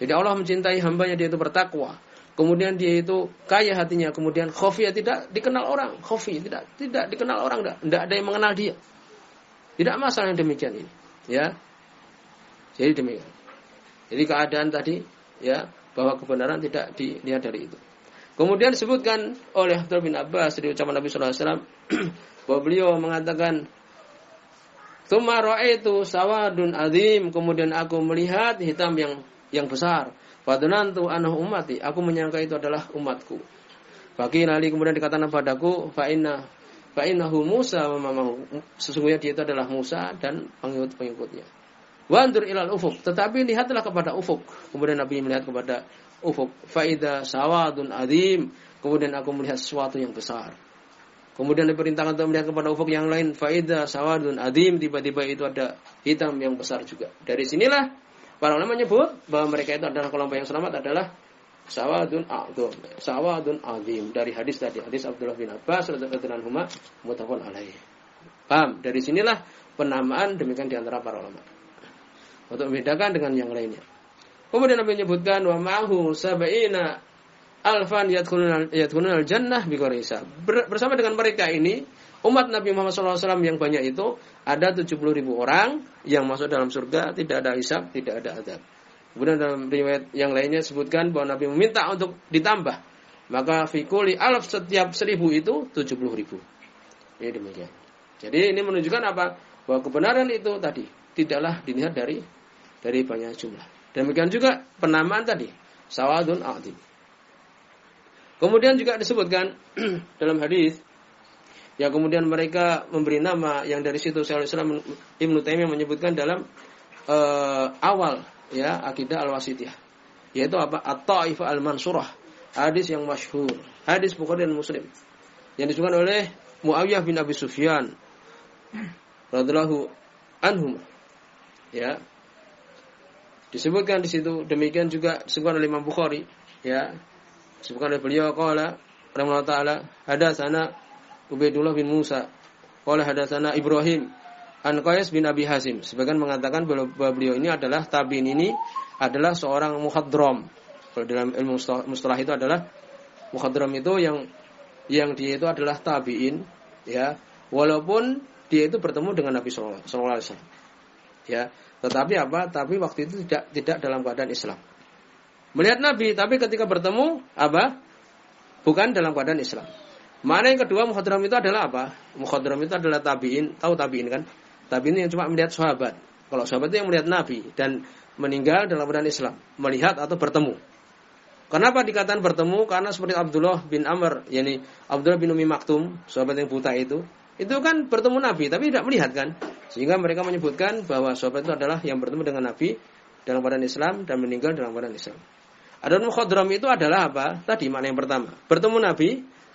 Jadi Allah mencintai hambanya dia itu bertakwa. Kemudian dia itu kaya hatinya, kemudian khofiyah tidak dikenal orang, khofi tidak tidak dikenal orang, tidak, tidak ada yang mengenal dia. Tidak masalah yang demikian ini, ya. Jadi demikian. Jadi keadaan tadi ya bahwa kebenaran tidak dilihat dari itu. Kemudian disebutkan oleh Abdul bin Abbas dari ucapan Nabi Sallallahu Alaihi Wasallam bahwa beliau mengatakan Tuma itu sawadun azim. Kemudian aku melihat hitam yang yang besar. Fadunantu anuh umati. Aku menyangka itu adalah umatku. Bagi nali kemudian dikatakan padaku, fa'inna fa'innahu Musa mamahu. Sesungguhnya dia itu adalah Musa dan pengikut-pengikutnya. Wandur ilal ufuk. Tetapi lihatlah kepada ufuk. Kemudian Nabi melihat kepada ufuk. Faida sawadun adim. Kemudian aku melihat sesuatu yang besar. Kemudian diperintahkan untuk melihat kepada ufuk yang lain. Faida sawadun adim. Tiba-tiba itu ada hitam yang besar juga. Dari sinilah para ulama menyebut bahwa mereka itu adalah kelompok yang selamat adalah sawadun a'dhum. Sawadun adim. Dari hadis tadi. Hadis Abdullah bin Abbas. Radhiyallahu anhu mutafun alaih. Paham? Dari sinilah penamaan demikian di antara para ulama untuk membedakan dengan yang lainnya. Kemudian Nabi menyebutkan wa ma'hu sab'ina alfan yadkhuluna al-jannah bi Bersama dengan mereka ini umat Nabi Muhammad SAW yang banyak itu ada 70 ribu orang yang masuk dalam surga tidak ada hisab, tidak ada adab. Kemudian dalam riwayat yang lainnya sebutkan bahwa Nabi meminta untuk ditambah. Maka fikuli alaf setiap seribu itu 70 ribu. Ini demikian. Jadi ini menunjukkan apa? Bahwa kebenaran itu tadi tidaklah dilihat dari dari banyak jumlah. Demikian juga penamaan tadi, sawadun a'dim. Kemudian juga disebutkan dalam hadis Ya kemudian mereka memberi nama yang dari situ. Syaikhul Islam Ibnu Taimiyah menyebutkan dalam uh, awal ya akidah al-wasitiyah yaitu apa? At-taifah al-mansurah. Hadis yang masyhur. Hadis Bukhari dan Muslim. Yang disebutkan oleh Muawiyah bin Abi Sufyan radhiyallahu anhum ya. Disebutkan di situ demikian juga disebutkan oleh Imam Bukhari ya. Disebutkan oleh beliau qala rahimahullah taala hadatsana Ubaidullah bin Musa. Qala hadatsana Ibrahim an Qais bin Abi Hazim. Sebagian mengatakan bahwa beliau ini adalah tabiin ini adalah seorang muhadram. Kalau dalam ilmu mustalah itu adalah muhadram itu yang yang dia itu adalah tabiin ya walaupun dia itu bertemu dengan Nabi sallallahu alaihi wasallam. Ya, tetapi apa? Tapi waktu itu tidak tidak dalam keadaan Islam. Melihat Nabi, tapi ketika bertemu apa? Bukan dalam keadaan Islam. Mana yang kedua mukhadram itu adalah apa? Mukhadram itu adalah tabiin, tahu tabiin kan? Tabiin yang cuma melihat sahabat. Kalau sahabat itu yang melihat Nabi dan meninggal dalam keadaan Islam, melihat atau bertemu. Kenapa dikatakan bertemu? Karena seperti Abdullah bin Amr, yakni Abdullah bin Umi Maktum, sahabat yang buta itu, itu kan bertemu Nabi tapi tidak melihat kan? Sehingga mereka menyebutkan bahwa sahabat itu adalah yang bertemu dengan Nabi dalam keadaan Islam dan meninggal dalam keadaan Islam. Adapun mukhadram itu adalah apa? Tadi makna yang pertama, bertemu Nabi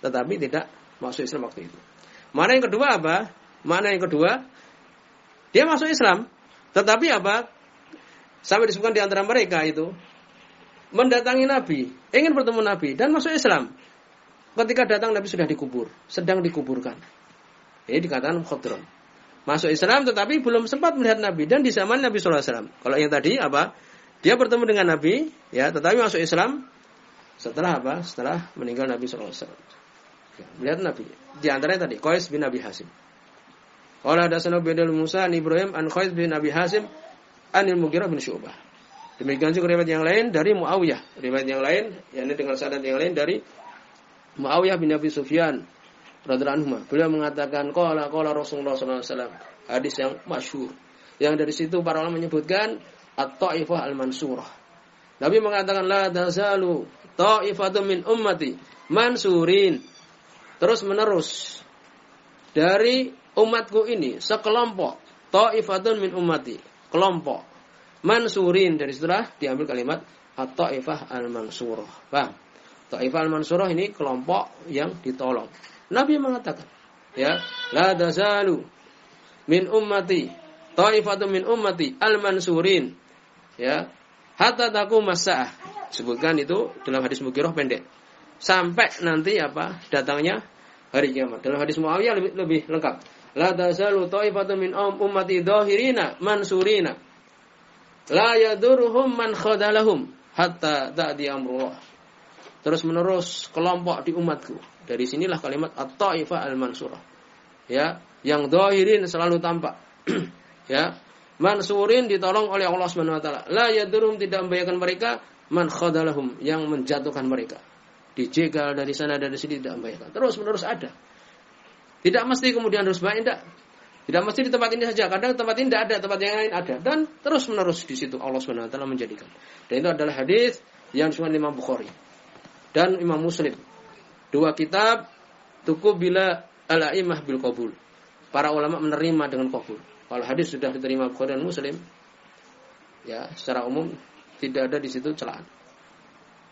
tetapi tidak masuk Islam waktu itu. Mana yang kedua apa? Mana yang kedua? Dia masuk Islam, tetapi apa? Sampai disebutkan di antara mereka itu mendatangi Nabi, ingin bertemu Nabi dan masuk Islam. Ketika datang Nabi sudah dikubur, sedang dikuburkan. Ini dikatakan khudron. Masuk Islam tetapi belum sempat melihat Nabi dan di zaman Nabi SAW. Kalau yang tadi apa? Dia bertemu dengan Nabi, ya, tetapi masuk Islam setelah apa? Setelah meninggal Nabi SAW. Melihat Nabi. Di antaranya tadi Qais bin Abi Hasim. Qala hadatsana Ubaidul Musa an Ibrahim an Qais bin Abi Hasim anil Mughirah bin Syu'bah. Demikian juga riwayat yang lain dari Muawiyah. Riwayat yang lain, yakni dengan sanad yang lain dari Muawiyah bin Abi Sufyan radhiyallahu anhu. Beliau mengatakan qala qala Rasulullah sallallahu alaihi. Hadis yang masyhur. Yang dari situ para ulama menyebutkan at-taifah al-mansurah. Nabi mengatakan la tazalu ta'ifatun min ummati mansurin terus menerus dari umatku ini sekelompok. Ta'ifatun min ummati. Kelompok. Mansurin. Dari setelah diambil kalimat at-ta'ifah al-mansurah. Paham? Ta'ifah al-mansurah ini kelompok yang ditolong. Nabi mengatakan ya la dazalu min ummati. Ta'ifatun min ummati al-mansurin. Ya hatta taku masa'ah sebutkan itu dalam hadis Mughirah pendek sampai nanti apa datangnya hari kiamat. Dalam hadis Muawiyah lebih, lebih lengkap. La tazalu ta'ifatun min um ummati dhahirina mansurina. La yadurhum man khadalahum hatta ta'ti amrullah. Terus menerus kelompok di umatku. Dari sinilah kalimat at-ta'ifah al-mansurah. Ya, yang dhahirin selalu tampak. ya, mansurin ditolong oleh Allah Subhanahu wa taala. La yadurhum tidak membahayakan mereka man khadalahum yang menjatuhkan mereka dijegal dari sana dari sini tidak membayarkan. Terus menerus ada. Tidak mesti kemudian harus banyak tidak. Tidak mesti di tempat ini saja. Kadang tempat ini tidak ada, tempat yang lain ada. Dan terus menerus di situ Allah SWT menjadikan. Dan itu adalah hadis yang disebut Imam Bukhari dan Imam Muslim. Dua kitab tuku bila al-aimah bil qabul. Para ulama menerima dengan kabul. Kalau hadis sudah diterima Bukhari dan Muslim, ya secara umum tidak ada di situ celaan.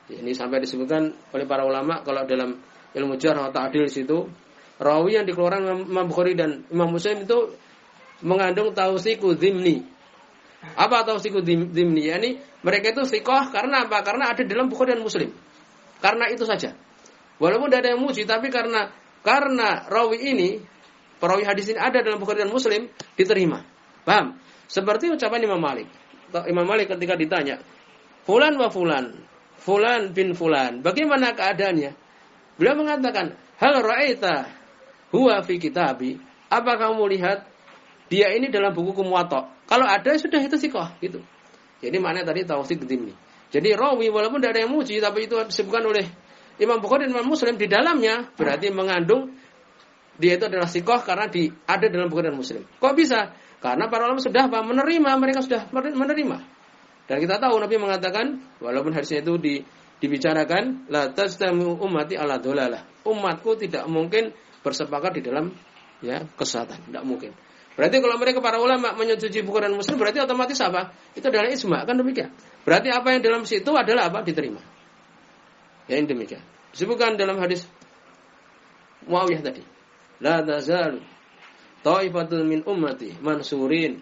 Ini sampai disebutkan oleh para ulama kalau dalam ilmu jarh atau ta'dil situ rawi yang dikeluarkan Imam Bukhari dan Imam Muslim itu mengandung tausiku dimni. Apa tausiku dimni? Yani mereka itu sikoh karena apa? Karena ada dalam Bukhari dan Muslim. Karena itu saja. Walaupun tidak ada yang muji, tapi karena karena rawi ini, perawi hadis ini ada dalam Bukhari dan Muslim, diterima. Paham? Seperti ucapan Imam Malik. Imam Malik ketika ditanya, Fulan wa fulan, Fulan bin Fulan. Bagaimana keadaannya? Beliau mengatakan, Hal ra'aita huwa fi kitabi. Apa kamu lihat dia ini dalam buku kumuato? Kalau ada sudah itu sikoh gitu. Jadi mana tadi taufik ini. Jadi rawi walaupun tidak ada yang muji tapi itu disebutkan oleh Imam Bukhari dan Imam Muslim di dalamnya berarti mengandung dia itu adalah sikoh karena di ada dalam Bukhari dan Muslim. Kok bisa? Karena para ulama sudah? Menerima mereka sudah menerima. Dan kita tahu Nabi mengatakan walaupun hadisnya itu di, dibicarakan la tastamu ummati ala dolalah. Umatku tidak mungkin bersepakat di dalam ya kesesatan. Tidak mungkin. Berarti kalau mereka para ulama menyetujui Bukhari dan Muslim berarti otomatis apa? Itu adalah isma kan demikian. Berarti apa yang dalam situ adalah apa? Diterima. Ya ini demikian. Disebutkan dalam hadis Muawiyah tadi. La tazalu ta'ifatul min ummati mansurin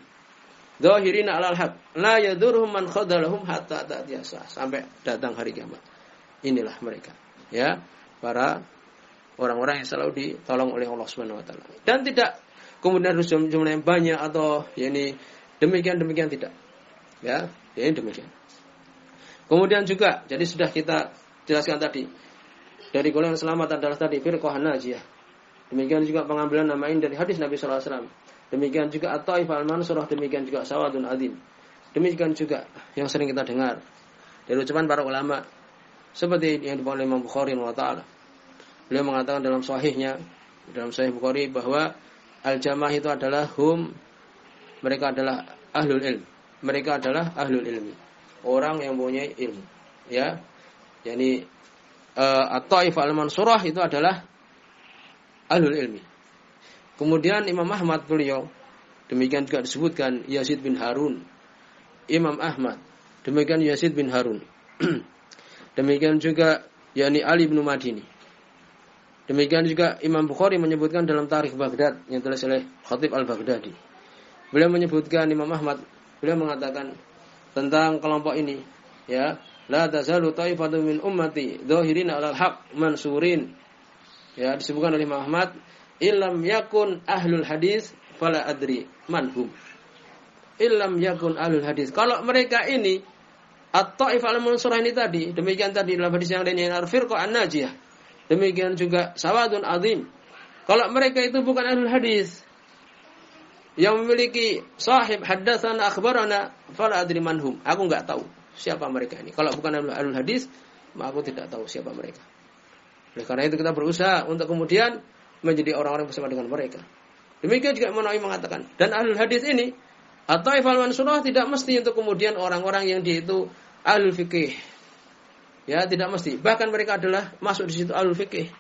Zahirina alal haq la yadurhum man khadalahum hatta ta'tiyasa sampai datang hari kiamat. Inilah mereka, ya, para orang-orang yang selalu ditolong oleh Allah Subhanahu wa taala. Dan tidak kemudian harus jumlah yang banyak atau ya ini demikian demikian tidak. Ya, ya demikian. Kemudian juga jadi sudah kita jelaskan tadi dari golongan selamat adalah tadi firqah najiyah. Demikian juga pengambilan nama ini dari hadis Nabi sallallahu alaihi wasallam. Demikian juga at-taif al-mansurah, demikian juga sawadun adim. Demikian juga yang sering kita dengar dari ucapan para ulama seperti yang dibawa oleh Imam Bukhari taala. Beliau mengatakan dalam sahihnya dalam sahih Bukhari bahwa al-jamaah itu adalah hum mereka adalah ahlul ilm. Mereka adalah ahlul ilmi. Orang yang punya ilmu. Ya. Yani uh, at-taif al-mansurah itu adalah ahlul ilmi. Kemudian Imam Ahmad beliau demikian juga disebutkan Yazid bin Harun. Imam Ahmad demikian Yazid bin Harun. demikian juga yakni Ali bin Madini. Demikian juga Imam Bukhari menyebutkan dalam Tarikh Baghdad yang tulis oleh Khatib Al-Baghdadi. Beliau menyebutkan Imam Ahmad, beliau mengatakan tentang kelompok ini, ya, la tazalu taifatu min ummati dhahirina 'alal haq mansurin. Ya, disebutkan oleh Imam Ahmad Ilam yakun ahlul hadis fala adri manhum. Ilam yakun ahlul hadis. Kalau mereka ini atau ifal mansurah ini tadi, demikian tadi dalam hadis yang lainnya al-firqa an-najiyah. Demikian juga sawadun azim. Kalau mereka itu bukan ahlul hadis yang memiliki sahib haddatsan akhbarana fala adri manhum. Aku enggak tahu siapa mereka ini. Kalau bukan ahlul hadis, maka aku tidak tahu siapa mereka. Oleh karena itu kita berusaha untuk kemudian menjadi orang-orang bersama dengan mereka. Demikian juga Imam mengatakan. Dan ahlul hadis ini atau ifal mansurah tidak mesti untuk kemudian orang-orang yang dia itu ahlul fikih. Ya, tidak mesti. Bahkan mereka adalah masuk di situ ahlul fikih.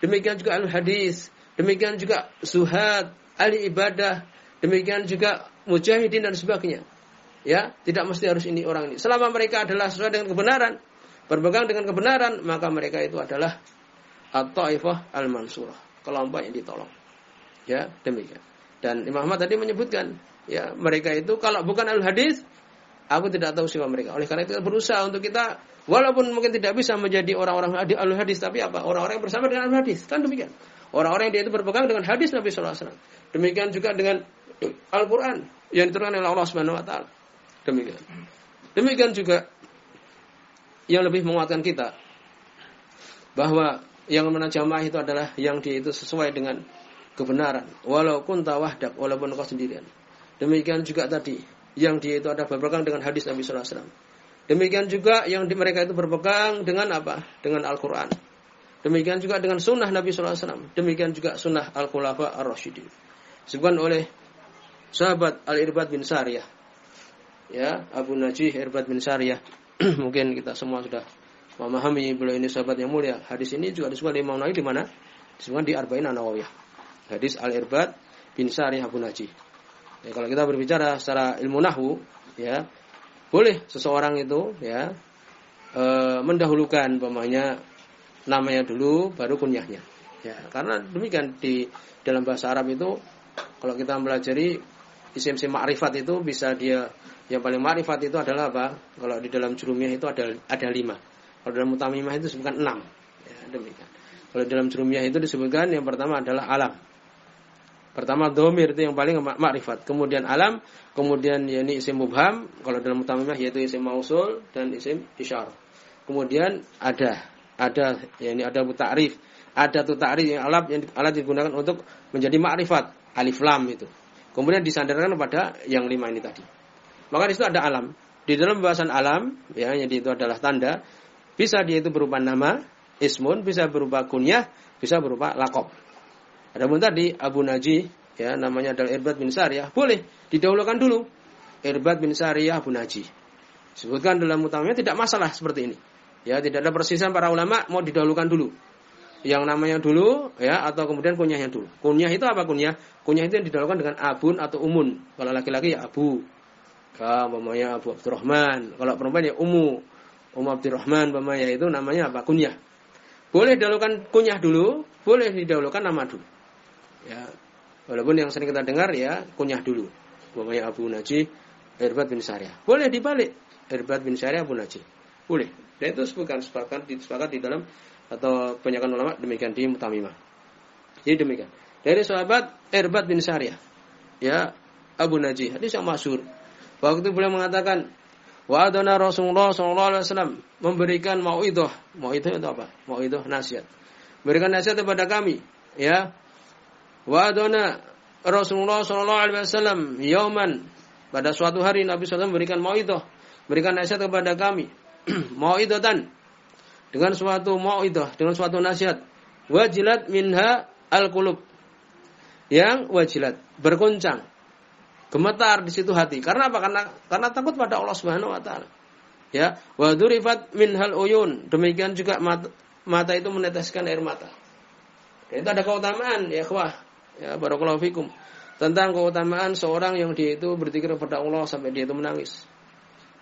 Demikian juga ahlul hadis. Demikian juga suhad, ahli ibadah. Demikian juga mujahidin dan sebagainya. Ya, tidak mesti harus ini orang ini. Selama mereka adalah sesuai dengan kebenaran, berpegang dengan kebenaran, maka mereka itu adalah at-taifah al-mansurah kelompok yang ditolong. Ya, demikian. Dan Imam Ahmad tadi menyebutkan, ya, mereka itu kalau bukan al hadis, aku tidak tahu siapa mereka. Oleh karena itu kita berusaha untuk kita walaupun mungkin tidak bisa menjadi orang-orang al hadis tapi apa? Orang-orang yang bersama dengan al hadis. Kan demikian. Orang-orang yang dia itu berpegang dengan hadis Nabi sallallahu alaihi wasallam. Demikian juga dengan Al-Qur'an yang diturunkan oleh Allah Subhanahu wa taala. Demikian. Demikian juga yang lebih menguatkan kita bahwa yang mana jamaah itu adalah yang dia itu sesuai dengan kebenaran. Walaupun tawahdak walaupun kau sendirian. Demikian juga tadi yang dia itu ada berpegang dengan hadis Nabi sallallahu alaihi demikian juga yang di mereka itu berpegang dengan apa? Dengan Al-Qur'an. Demikian juga dengan sunnah Nabi sallallahu alaihi demikian juga sunnah Al-Khulafa Ar-Rasyidin disebutkan oleh sahabat Al-Irbad bin Sariyah. Ya Abu Najih Irbad bin Sariyah. Mungkin kita semua sudah memahami beliau ini sahabat yang mulia. Hadis ini juga disebutkan di Imam Nawawi di mana? Disebutkan di Arba'in An-Nawawiyah. Hadis Al-Irbad bin Sari Abu Naji. Ya, kalau kita berbicara secara ilmu nahwu, ya, boleh seseorang itu ya e, mendahulukan pemanya namanya dulu baru kunyahnya. Ya, karena demikian di dalam bahasa Arab itu kalau kita mempelajari isim-isim ma'rifat itu bisa dia yang paling ma'rifat itu adalah apa? Kalau di dalam jurumiyah itu ada ada lima. Kalau dalam mutamimah itu disebutkan enam. Ya, demikian. Kalau dalam jurumiyah itu disebutkan yang pertama adalah alam. Pertama domir itu yang paling makrifat. Kemudian alam, kemudian yakni isim mubham. Kalau dalam mutamimah yaitu isim mausul dan isim isyar. Kemudian ada, ada yakni ada ta'rif. Ada tu ta'rif yang alat yang alat digunakan untuk menjadi makrifat alif lam itu. Kemudian disandarkan pada yang lima ini tadi. Maka di situ ada alam. Di dalam pembahasan alam, ya, jadi itu adalah tanda bisa dia itu berupa nama, ismun, bisa berupa kunyah, bisa berupa lakob. Adapun tadi Abu Naji, ya namanya adalah Irbad bin Sariyah, boleh didahulukan dulu. Irbad bin Sariyah Abu Naji. Sebutkan dalam utamanya tidak masalah seperti ini. Ya, tidak ada persisian para ulama mau didahulukan dulu. yang namanya dulu ya atau kemudian kunyahnya dulu. Kunyah itu apa kunyah? Kunyah itu yang didahulukan dengan abun atau umun. Kalau laki-laki ya abu. Kalau namanya Abu Abdurrahman, kalau perempuan ya Umu. Umu Abdurrahman namanya itu namanya apa? Kunyah. Boleh didahulukan kunyah dulu, boleh didahulukan nama dulu. Ya. Walaupun yang sering kita dengar ya kunyah dulu. Namanya Abu Najih Irbat bin Syariah. Boleh dibalik. Irbat bin Syariah Abu Najih. Boleh. Dan itu sepakat, sepakat di dalam atau kebanyakan ulama demikian di Mutamimah. Jadi demikian. Dari sahabat Erbat bin Syariah. Ya, Abu Najih. Hadis yang masyhur. Waktu beliau mengatakan, Wa adana Rasulullah SAW memberikan mau'idah. Mau'idah itu apa? Mau'idah nasihat. Berikan nasihat kepada kami. Ya. Wa adana Rasulullah SAW yauman. Pada suatu hari Nabi SAW memberikan mau'idah. Berikan nasihat kepada kami. mau'idatan dengan suatu mau'idah, dengan suatu nasihat. Wajilat minha al-qulub. Yang wajilat, bergoncang. Gemetar di situ hati. Karena apa? Karena karena takut pada Allah Subhanahu wa taala. Ya, wa durifat minhal uyun. Demikian juga mata, mata itu meneteskan air mata. Dan itu ada keutamaan ya, wah. Ya, barakallahu fikum. Tentang keutamaan seorang yang dia itu berzikir kepada Allah sampai dia itu menangis.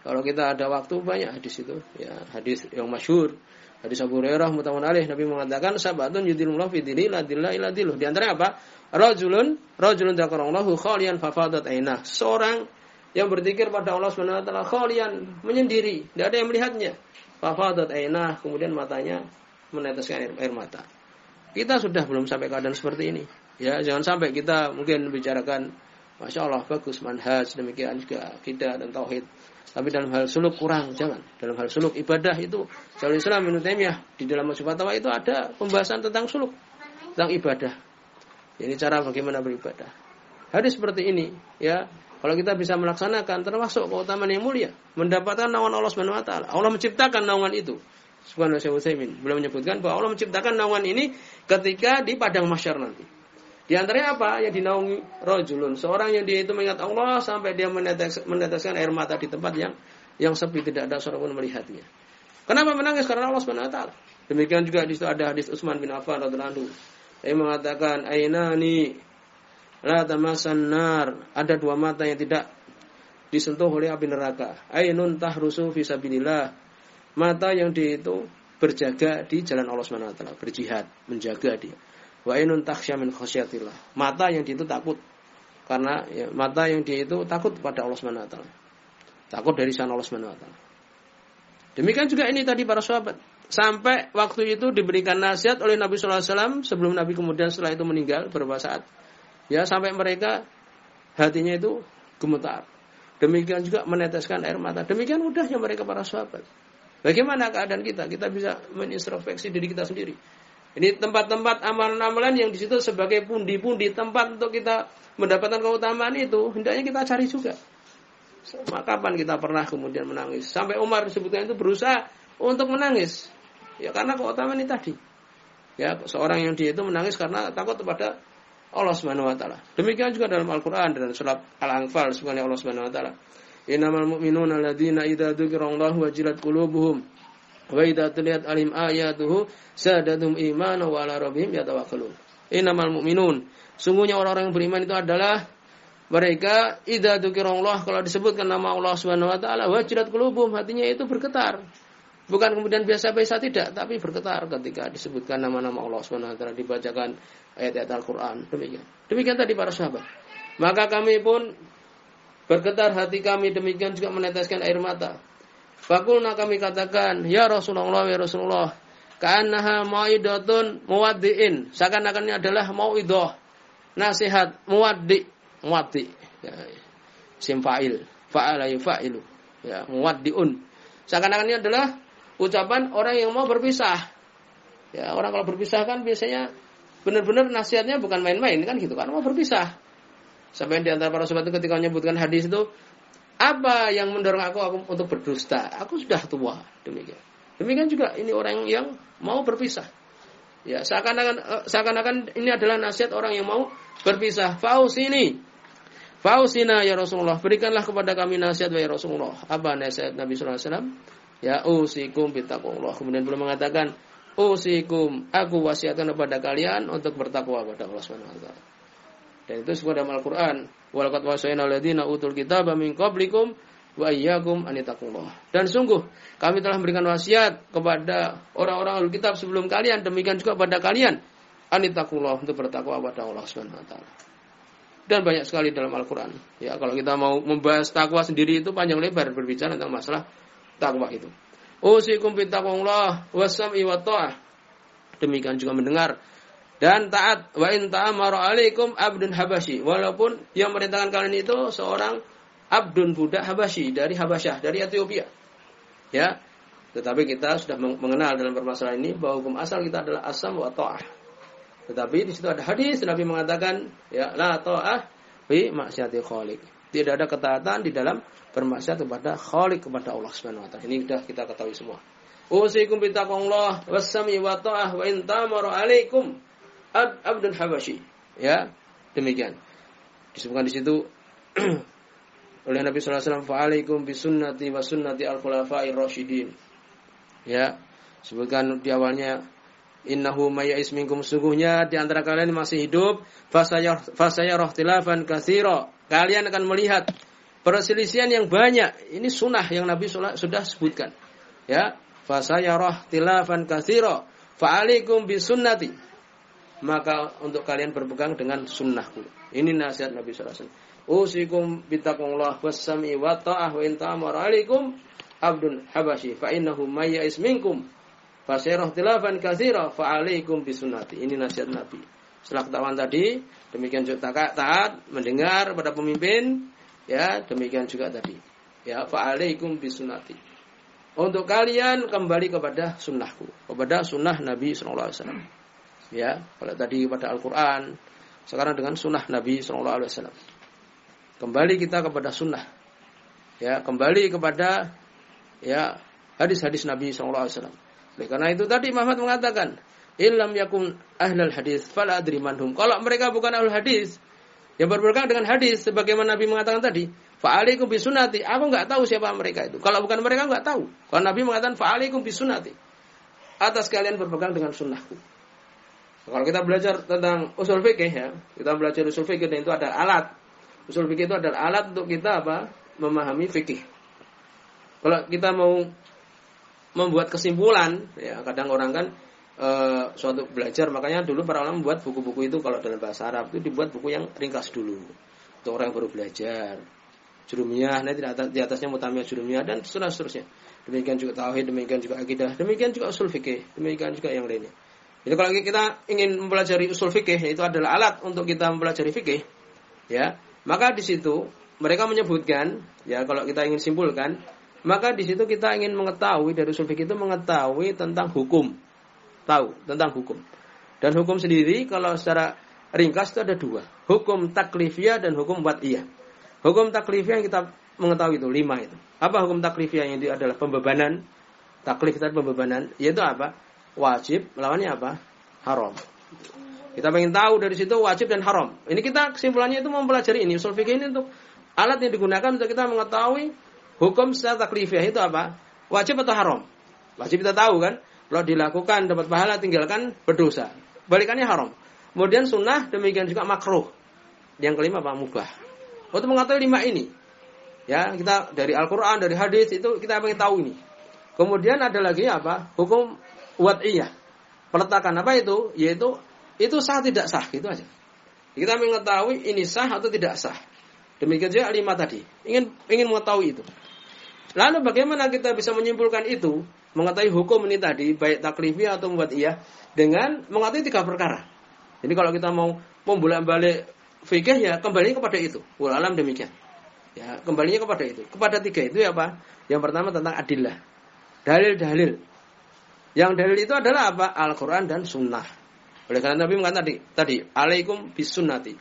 Kalau kita ada waktu banyak hadis itu, ya hadis yang masyhur Hadis Abu Hurairah mutawun alih Nabi mengatakan sabatun yudilullah fi dili la dilla ila diluh. Di antara apa? Rajulun rajulun dzakarallahu khalian fafadat aina. Seorang yang berzikir pada Allah Subhanahu wa taala khalian, menyendiri, tidak ada yang melihatnya. Fafadat aina, kemudian matanya meneteskan air, air mata. Kita sudah belum sampai keadaan seperti ini. Ya, jangan sampai kita mungkin bicarakan Masya Allah bagus manhaj demikian juga kita dan tauhid tapi dalam hal suluk kurang, jangan. Dalam hal suluk ibadah itu, Syaul Islam Ibnu Taimiyah di dalam Fatawa itu ada pembahasan tentang suluk, tentang ibadah. Ini cara bagaimana beribadah. Hadis seperti ini, ya. Kalau kita bisa melaksanakan termasuk keutamaan yang mulia, mendapatkan naungan Allah Subhanahu wa taala. Allah menciptakan naungan itu. Wa ta'ala Beliau menyebutkan bahwa Allah menciptakan naungan ini ketika di padang mahsyar nanti. Di antaranya apa? Yang dinaungi rojulun. Seorang yang dia itu mengingat Allah sampai dia menetes, meneteskan air mata di tempat yang yang sepi tidak ada seorang pun melihatnya. Kenapa menangis? Karena Allah taala. Demikian juga di situ ada hadis Utsman bin Affan radhiyallahu anhu. Dia mengatakan, "Ainani la tamasan nar." Ada dua mata yang tidak disentuh oleh api neraka. Ainun tahrusu fi sabilillah. Mata yang dia itu berjaga di jalan Allah taala, berjihad, menjaga dia. Wa ainun takhsya min khasyatillah. Mata yang dia itu takut karena ya, mata yang dia itu takut pada Allah Subhanahu wa taala. Takut dari sana Allah Subhanahu wa taala. Demikian juga ini tadi para sahabat. Sampai waktu itu diberikan nasihat oleh Nabi sallallahu alaihi wasallam sebelum Nabi kemudian setelah itu meninggal beberapa saat. Ya sampai mereka hatinya itu gemetar. Demikian juga meneteskan air mata. Demikian mudahnya mereka para sahabat. Bagaimana keadaan kita? Kita bisa menintrospeksi diri kita sendiri. Ini tempat-tempat amalan-amalan yang di situ sebagai pundi-pundi tempat untuk kita mendapatkan keutamaan itu, hendaknya kita cari juga. Kapan kita pernah kemudian menangis? Sampai Umar disebutkan itu berusaha untuk menangis. Ya karena keutamaan ini tadi. Ya, seorang yang dia itu menangis karena takut kepada Allah Subhanahu wa taala. Demikian juga dalam Al-Qur'an dan surat Al-Anfal sebenarnya Allah Subhanahu wa taala. Innamal mu'minuna alladzina idza dzukirallahu wajilat qulubuhum Wa idza tuliyat alim ayatuhu sadadum iman wa ala rabbihim yatawakkalun. Innamal mu'minun. Sungguhnya orang-orang yang beriman itu adalah mereka idza dzukirallah kalau disebutkan nama Allah Subhanahu wa taala wajilat qulubuhum hatinya itu bergetar. Bukan kemudian biasa-biasa tidak, tapi bergetar ketika disebutkan nama-nama Allah Subhanahu wa taala dibacakan ayat-ayat Al-Qur'an. Demikian. Demikian tadi para sahabat. Maka kami pun bergetar hati kami demikian juga meneteskan air mata. Fakulna kami katakan, ya Rasulullah, ya Rasulullah, Ka'annaha ma'idatun muwaddi'in. Seakan-akan ini adalah ma'idah. Nasihat muwaddi. Muwaddi. Ya, sim fa'il. Fa'ala yufa'ilu. Ya, muwaddi'un. Seakan-akan ini adalah ucapan orang yang mau berpisah. Ya, orang kalau berpisah kan biasanya benar-benar nasihatnya bukan main-main kan gitu kan mau berpisah. Sampai di antara para sahabat itu ketika menyebutkan hadis itu apa yang mendorong aku, aku untuk berdusta? Aku sudah tua, demikian. Demikian juga ini orang yang mau berpisah. Ya, seakan-akan eh, seakan-akan ini adalah nasihat orang yang mau berpisah. Faus ini. Fausina ya Rasulullah, berikanlah kepada kami nasihat ya Rasulullah. Apa nasihat Nabi sallallahu alaihi wasallam? Ya usikum bittaqullah. Kemudian beliau mengatakan, Usikum, aku wasiatkan kepada kalian untuk bertakwa kepada Allah Subhanahu wa taala. Dan itu sebuah dalam Al-Qur'an. Walaqad wasayna alladziina utul kitaba min qablikum wa iyyakum an Dan sungguh kami telah memberikan wasiat kepada orang-orang Alkitab sebelum kalian, demikian juga kepada kalian an untuk bertakwa kepada Allah Subhanahu wa taala. Dan banyak sekali dalam Al-Qur'an. Ya, kalau kita mau membahas takwa sendiri itu panjang lebar berbicara tentang masalah takwa itu. Usikum bittaqwallah wasam'i wa ta'ah. Demikian juga mendengar dan taat wa in ta'amara alaikum abdun habasyi walaupun yang merintahkan kalian itu seorang abdun budak habasyi dari Habasyah dari Ethiopia. Ya tetapi kita sudah mengenal dalam permasalahan ini bahwa hukum asal kita adalah asam wa ta'ah. Tetapi di situ ada hadis Nabi mengatakan ya la ta'ah bi maksiati khaliq. Tidak ada ketaatan di dalam bermaksiat kepada Khalik kepada Allah Subhanahu wa taala. Ini sudah kita ketahui semua. Usikum bittaqwallah wassami wa ta'ah wa in tamara alaikum ab abdun habasyi. Ya, demikian. Disebutkan di situ oleh Nabi sallallahu alaihi wasallam fa'alaikum bisunnati wa sunnati al-khulafa'ir rasyidin. Ya, sebutkan di awalnya innahu mayyis minkum sungguhnya di antara kalian masih hidup fasayah fasayah rohtilafan katsira. Kalian akan melihat perselisihan yang banyak. Ini sunnah yang Nabi sudah sebutkan. Ya, fasayarah tilafan katsira. Fa'alikum bisunnati. Maka untuk kalian berpegang dengan sunnahku. Ini nasihat Nabi sallallahu alaihi wasallam. Usikum bittaqullah wassami wa ta'ah wa alaikum abdun habasyi fa innahu may ya'is minkum fasayarah tilafan katsira fa'alikum bisunnati. Ini nasihat Nabi. Setelah ketahuan tadi, demikian juga taat mendengar pada pemimpin, Ya, demikian juga tadi. Ya, fa'alaikum bisunati. Untuk kalian kembali kepada sunnahku, kepada sunnah Nabi Sallallahu Alaihi Wasallam. Ya, kalau tadi kepada Al-Quran, sekarang dengan sunnah Nabi Sallallahu Alaihi Wasallam. Kembali kita kepada sunnah. Ya, kembali kepada ya hadis-hadis Nabi Sallallahu Alaihi Wasallam. Oleh karena itu tadi Muhammad mengatakan, Ilham yakun ahlul hadis fala adri manhum. Kalau mereka bukan ahlul hadis, yang berpegang dengan hadis sebagaimana Nabi mengatakan tadi, fa'alaikum bisunati. Aku nggak tahu siapa mereka itu. Kalau bukan mereka nggak tahu. Kalau Nabi mengatakan fa'alaikum bisunati. Atas kalian berpegang dengan sunnahku. Kalau kita belajar tentang usul fikih ya, kita belajar usul fikih dan itu ada alat. Usul fikih itu adalah alat untuk kita apa? Memahami fikih. Kalau kita mau membuat kesimpulan, ya kadang orang kan uh, suatu belajar makanya dulu para ulama membuat buku-buku itu kalau dalam bahasa Arab itu dibuat buku yang ringkas dulu untuk orang yang baru belajar jurumiyah nanti di, atas, di atasnya mutamiyah jurumiyah dan seterusnya demikian juga tauhid demikian juga akidah demikian juga usul fikih demikian juga yang lainnya jadi kalau kita ingin mempelajari usul fikih itu adalah alat untuk kita mempelajari fikih ya maka di situ mereka menyebutkan ya kalau kita ingin simpulkan maka di situ kita ingin mengetahui dari usul fikih itu mengetahui tentang hukum tahu tentang hukum. Dan hukum sendiri kalau secara ringkas itu ada dua. Hukum taklifiyah dan hukum iya. Hukum taklifiyah yang kita mengetahui itu lima itu. Apa hukum taklifiyah yang itu adalah pembebanan. Taklif itu pembebanan. Yaitu apa? Wajib. Lawannya apa? Haram. Kita ingin tahu dari situ wajib dan haram. Ini kita kesimpulannya itu mempelajari ini. Usul fikih ini untuk alat yang digunakan untuk kita mengetahui hukum secara taklifiyah itu apa? Wajib atau haram? Wajib kita tahu kan? Kalau dilakukan dapat pahala, tinggalkan berdosa. Balikannya haram. Kemudian sunnah demikian juga makruh. Yang kelima apa? Mubah. Untuk mengetahui lima ini, ya kita dari Al-Quran, dari hadis itu kita ingin tahu ini. Kemudian ada lagi apa? Hukum iya. Peletakan apa itu? Yaitu itu sah tidak sah gitu aja. Kita mengetahui ini sah atau tidak sah. Demikian juga lima tadi. Ingin ingin mengetahui itu. Lalu bagaimana kita bisa menyimpulkan itu? mengetahui hukum ini tadi baik taklifi atau membuat iya dengan mengetahui tiga perkara. Jadi kalau kita mau membolak balik fikih ya kembali kepada itu. Walalam demikian. Ya, kembalinya kepada itu. Kepada tiga itu ya apa? Yang pertama tentang adillah. Dalil-dalil. Yang dalil itu adalah apa? Al-Qur'an dan sunnah. Oleh karena Nabi mengatakan tadi, tadi alaikum bisunnati.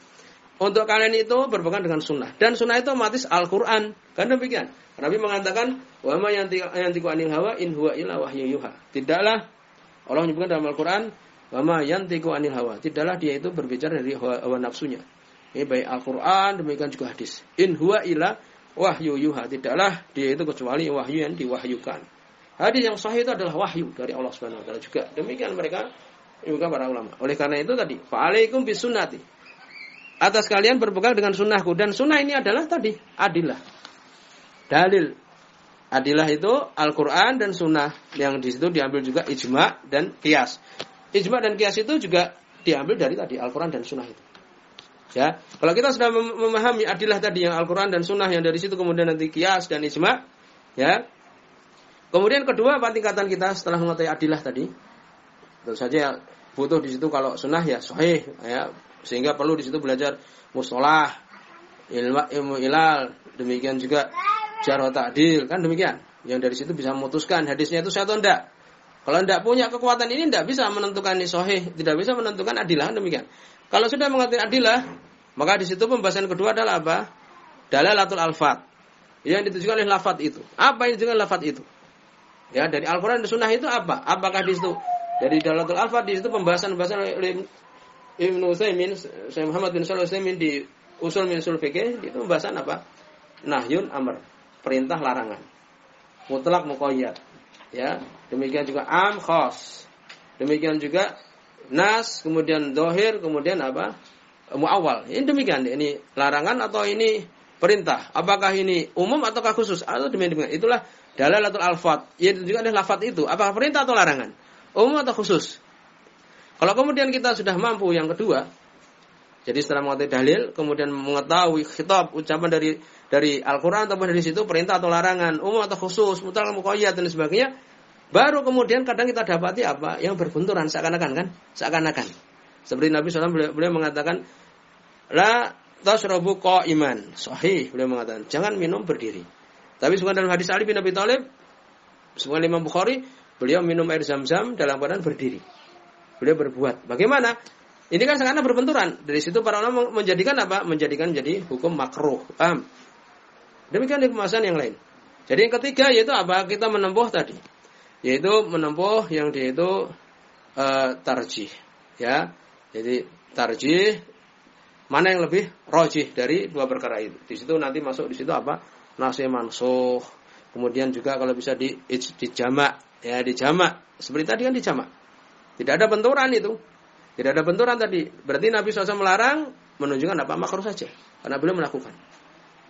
Untuk kalian itu berpegang dengan sunnah. Dan sunnah itu otomatis Al-Quran. Kan demikian. Nabi mengatakan, wa ma yantiqu anil hawa in huwa illa wahyu yuha. Tidaklah Allah menyebutkan dalam Al-Qur'an, wa ma yantiqu anil hawa. Tidaklah dia itu berbicara dari hawa, hawa nafsunya. Ini baik Al-Qur'an demikian juga hadis. In huwa illa wahyu yuha. Tidaklah dia itu kecuali wahyu yang diwahyukan. Hadis yang sahih itu adalah wahyu dari Allah Subhanahu wa taala juga. Demikian mereka juga para ulama. Oleh karena itu tadi, fa'alaikum bisunnati. Atas kalian berpegang dengan sunnahku dan sunnah ini adalah tadi adilah. Dalil Adilah itu Al-Quran dan Sunnah yang di situ diambil juga ijma dan kias. Ijma dan kias itu juga diambil dari tadi Al-Quran dan Sunnah itu. Ya, kalau kita sudah memahami adilah tadi yang Al-Quran dan Sunnah yang dari situ kemudian nanti kias dan ijma, ya. Kemudian kedua apa tingkatan kita setelah mengetahui adilah tadi? Tentu saja butuh di situ kalau Sunnah ya sahih, ya sehingga perlu di situ belajar musolah, ilmu, ilmu ilal, demikian juga jarh ta'dil kan demikian. Yang dari situ bisa memutuskan hadisnya itu satu enggak. Kalau tidak punya kekuatan ini tidak bisa menentukan ini sahih, tidak bisa menentukan adilah demikian. Kalau sudah mengerti adilah, maka di situ pembahasan kedua adalah apa? Dalalatul alfat. Yang ditujukan oleh lafat itu. Apa yang ditujukan lafat itu? Ya, dari Al-Qur'an dan Sunnah itu apa? Apakah di situ dari dalalatul alfat di situ pembahasan-pembahasan oleh Ibnu Utsaimin, Syekh Muhammad bin Shalih Utsaimin di Usul min Usul Fikih itu pembahasan apa? Nahyun amr perintah larangan. Mutlak muqayyad. Ya, demikian juga am khos. Demikian juga nas, kemudian dohir, kemudian apa? Muawal. Ini demikian. Ini larangan atau ini perintah? Apakah ini umum ataukah khusus? Atau demikian. Itulah dalalatul alfat. Itu juga ada lafat itu. Apakah perintah atau larangan? Umum atau khusus? Kalau kemudian kita sudah mampu yang kedua, jadi setelah mengetahui dalil, kemudian mengetahui khitab ucapan dari dari Al-Quran ataupun dari situ perintah atau larangan, umum atau khusus, mutlak muqayyad dan sebagainya, baru kemudian kadang kita dapati apa yang berbenturan seakan-akan kan, seakan-akan. Seperti Nabi SAW beliau, beliau mengatakan, la tasrobu iman, sahih beliau mengatakan, jangan minum berdiri. Tapi sebenarnya dalam hadis Ali bin Abi Thalib, sebenarnya Imam Bukhari, beliau minum air zam-zam dalam keadaan berdiri. Beliau berbuat. Bagaimana? Ini kan sekarang berbenturan. Dari situ para ulama menjadikan apa? Menjadikan jadi hukum makruh. Paham? Demikian di pembahasan yang lain. Jadi yang ketiga yaitu apa? Kita menempuh tadi. Yaitu menempuh yang dia itu uh, tarjih. Ya. Jadi tarjih mana yang lebih rojih dari dua perkara itu. Di situ nanti masuk di situ apa? Nasi mansuh. Kemudian juga kalau bisa di di jamak, ya di jamak. Seperti tadi kan di jamak. Tidak ada benturan itu. Tidak ada benturan tadi. Berarti Nabi SAW melarang menunjukkan apa makruh saja. Karena beliau melakukan.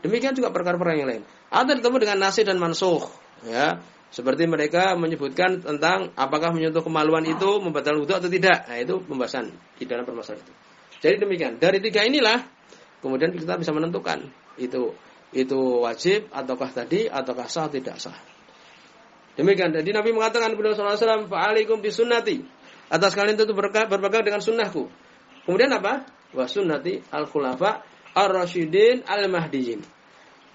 Demikian juga perkara-perkara yang lain. Atau ditemu dengan nasi dan mansuh. Ya, seperti mereka menyebutkan tentang apakah menyentuh kemaluan itu membatalkan wudhu atau tidak. Nah, itu pembahasan di dalam permasalahan itu. Jadi demikian. Dari tiga inilah kemudian kita bisa menentukan itu itu wajib ataukah tadi ataukah sah tidak sah. Demikian. Jadi Nabi mengatakan kepada Rasulullah SAW, "Fa'alaikum bisunnati." Atas kalian itu berpegang dengan sunnahku. Kemudian apa? Wa sunnati al-khulafa ar-rasyidin al-mahdiyin.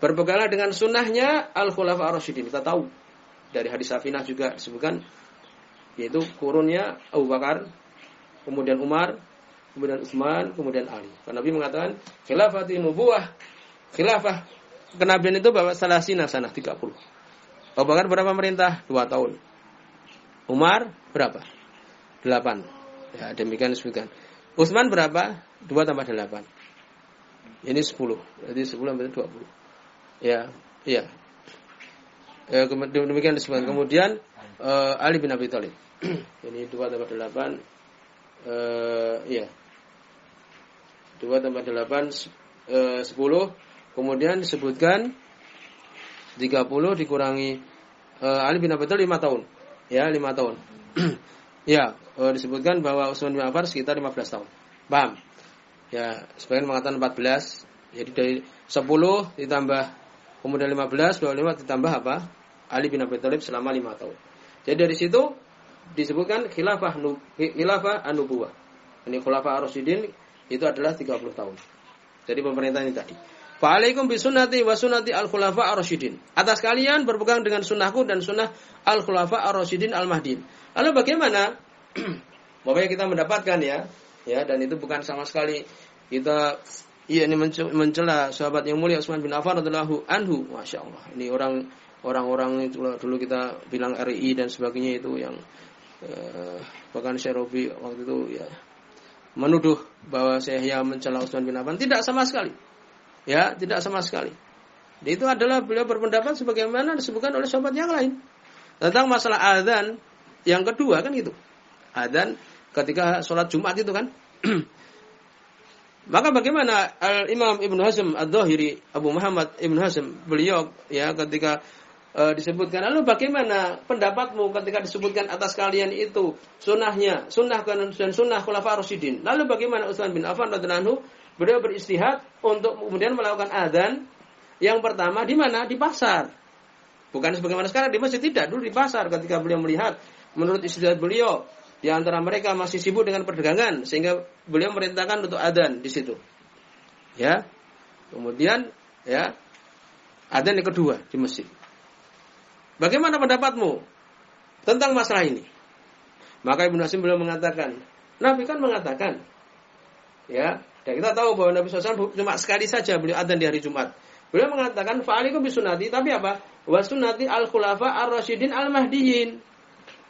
Berbekalah dengan sunnahnya al-khulafa ar-rasyidin. Kita tahu dari hadis Safinah juga disebutkan yaitu kurunnya Abu Bakar, kemudian Umar, kemudian Utsman, kemudian Ali. Karena Nabi mengatakan khilafati nubuwah. Khilafah kenabian itu bawa salasina sana 30. Abu Bakar berapa merintah? Dua tahun. Umar berapa? Delapan. Ya, demikian disebutkan. Utsman berapa? Dua tambah delapan. Ini 10. Jadi 10 sampai 20. Ya, iya. Ya, demikian disebutkan. Kemudian uh, Ali bin Abi Thalib. Ini 2 tambah 8 uh, iya. 2 tambah 8 uh, 10. Kemudian disebutkan 30 dikurangi uh, Ali bin Abi Thalib 5 tahun. Ya, 5 tahun. ya, uh, disebutkan bahwa Utsman bin Affan sekitar 15 tahun. Paham? Ya, sebagian mengatakan 14. Jadi dari 10 ditambah kemudian 15, 25 ditambah apa? Ali bin Abi Thalib selama 5 tahun. Jadi dari situ disebutkan khilafah khilafah an-nubuwah. Ini khilafah ar-rasyidin itu adalah 30 tahun. Jadi pemerintahan ini tadi. Fa'alaikum bisunnati wa sunnati al-khulafa ar-rasyidin. Atas kalian berpegang dengan sunnahku dan sunnah al-khulafa ar-rasyidin al-mahdin. Lalu bagaimana? Pokoknya kita mendapatkan ya, ya dan itu bukan sama sekali kita iya ini mencela sahabat yang mulia Utsman bin Affan radhiyallahu anhu masya Allah ini orang orang-orang itu dulu kita bilang RI dan sebagainya itu yang eh, bahkan Syekh waktu itu ya menuduh bahwa saya mencela Utsman bin Affan tidak sama sekali ya tidak sama sekali itu adalah beliau berpendapat sebagaimana disebutkan oleh sahabat yang lain Tentang masalah adzan yang kedua kan itu. Adzan ketika sholat Jumat itu kan. Maka bagaimana Al Imam Ibnu Hazm Ad-Dhahiri Abu Muhammad Ibnu Hazm beliau ya ketika e, disebutkan lalu bagaimana pendapatmu ketika disebutkan atas kalian itu sunnahnya sunnah dan sunnah khulafa rasyidin lalu bagaimana Utsman bin Affan radhiyallahu beliau beristihad untuk kemudian melakukan adzan yang pertama di mana di pasar bukan sebagaimana sekarang di masjid tidak dulu di pasar ketika beliau melihat menurut istihad beliau di antara mereka masih sibuk dengan perdagangan sehingga beliau merintahkan untuk adzan di situ. Ya. Kemudian ya adzan yang kedua di masjid. Bagaimana pendapatmu tentang masalah ini? Maka Ibnu Hasim beliau mengatakan, Nabi kan mengatakan ya, dan kita tahu bahwa Nabi SAW cuma sekali saja beliau adzan di hari Jumat. Beliau mengatakan fa'alikum bisunati, tapi apa? Wa sunnati al-khulafa ar-rasyidin al-mahdiyyin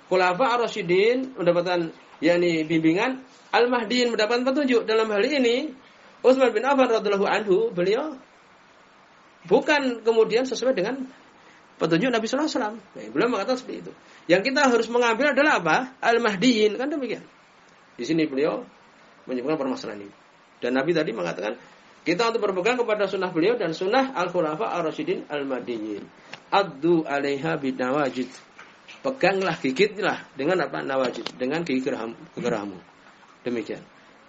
khulafa ar-rasyidin mendapatkan yakni bimbingan al-mahdiin mendapatkan petunjuk dalam hal ini Utsman bin Affan radhiyallahu anhu beliau bukan kemudian sesuai dengan petunjuk Nabi sallallahu. Nah, beliau mengatakan seperti itu. Yang kita harus mengambil adalah apa? Al-mahdiin kan demikian. Di sini beliau menyebutkan permasalahan ini. Dan Nabi tadi mengatakan kita untuk berpegang kepada sunnah beliau dan sunnah al-khulafa ar-rasyidin al-mahdiyin. Addu alaiha bidawajid peganglah gigitlah dengan apa? Nawajid. Dengan gigi geraham, gerahmu. Demikian.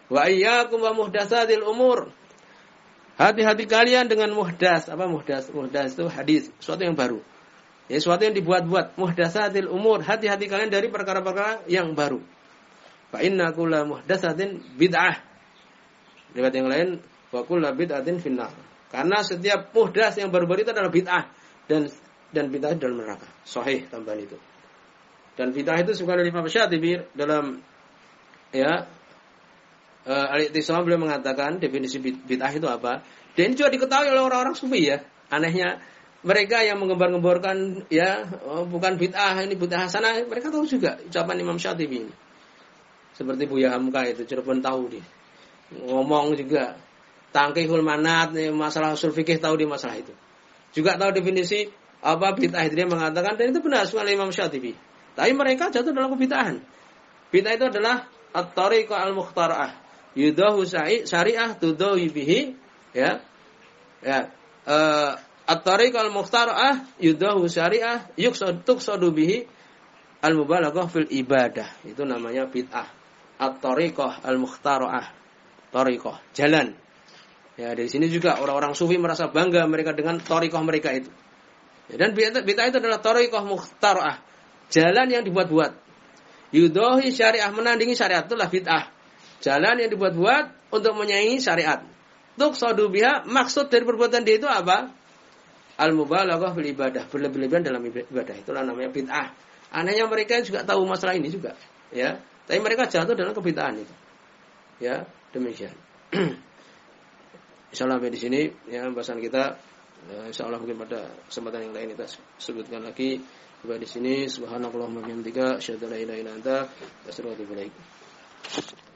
Wa iyyakum wa muhdatsatil umur. Hati-hati kalian dengan muhdas. Apa muhdas? Muhdas itu hadis. Sesuatu yang baru. Ya sesuatu yang dibuat-buat. Muhdatsatil umur. Hati-hati kalian dari perkara-perkara yang baru. Fa inna kulla muhdatsatin bid'ah riwayat yang lain wa kullu bid'atin finnar karena setiap muhdas yang baru-baru itu adalah bid'ah dan dan bid'ah dalam neraka sahih tambahan itu dan bid'ah itu sebuah dari Imam Syatibi dalam ya uh, Al-Iqtisam beliau mengatakan definisi bid'ah itu apa? Dan juga diketahui oleh orang-orang sufi ya. Anehnya mereka yang mengembar-gemborkan ya oh, bukan bid'ah ini bid'ah hasanah mereka tahu juga ucapan Imam Syatibi ini. Seperti Buya Hamka itu Cirebon tahu dia. Ngomong juga tangkihul manat masalah usul fikih tahu di masalah itu. Juga tahu definisi apa bid'ah dia mengatakan dan itu benar sekali Imam Syatibi. Tapi mereka jatuh dalam kebid'ahan. Bid'ah itu adalah at-tariqah al-mukhtara'ah. Yudahu syariah tudawi bihi ya. Ya. Uh, at-tariqah al-mukhtara'ah yudahu syariah yuksad tuksadu bihi al-mubalaghah fil ibadah. Itu namanya bid'ah. At-tariqah al-mukhtara'ah. Tariqah, jalan. Ya, dari sini juga orang-orang sufi merasa bangga mereka dengan tariqah mereka itu. Ya, dan bid'ah itu adalah tariqah mukhtara'ah Jalan yang dibuat-buat. Yudohi syariah menandingi syariat itulah bid'ah. Jalan yang dibuat-buat untuk menyaingi syariat. Tuk biha maksud dari perbuatan dia itu apa? Al mubalaghah bil ibadah, berlebihan dalam ibadah. Itulah namanya bid'ah. Anehnya mereka juga tahu masalah ini juga, ya. Tapi mereka jatuh dalam kebid'ahan itu. Ya, demikian. Insyaallah sampai di sini ya pembahasan kita. Ya, insyaallah mungkin pada kesempatan yang lain kita sebutkan lagi Sampai di sini subhanakallahumma bihamdika asyhadu an la ilaha illa anta astaghfiruka wa atubu.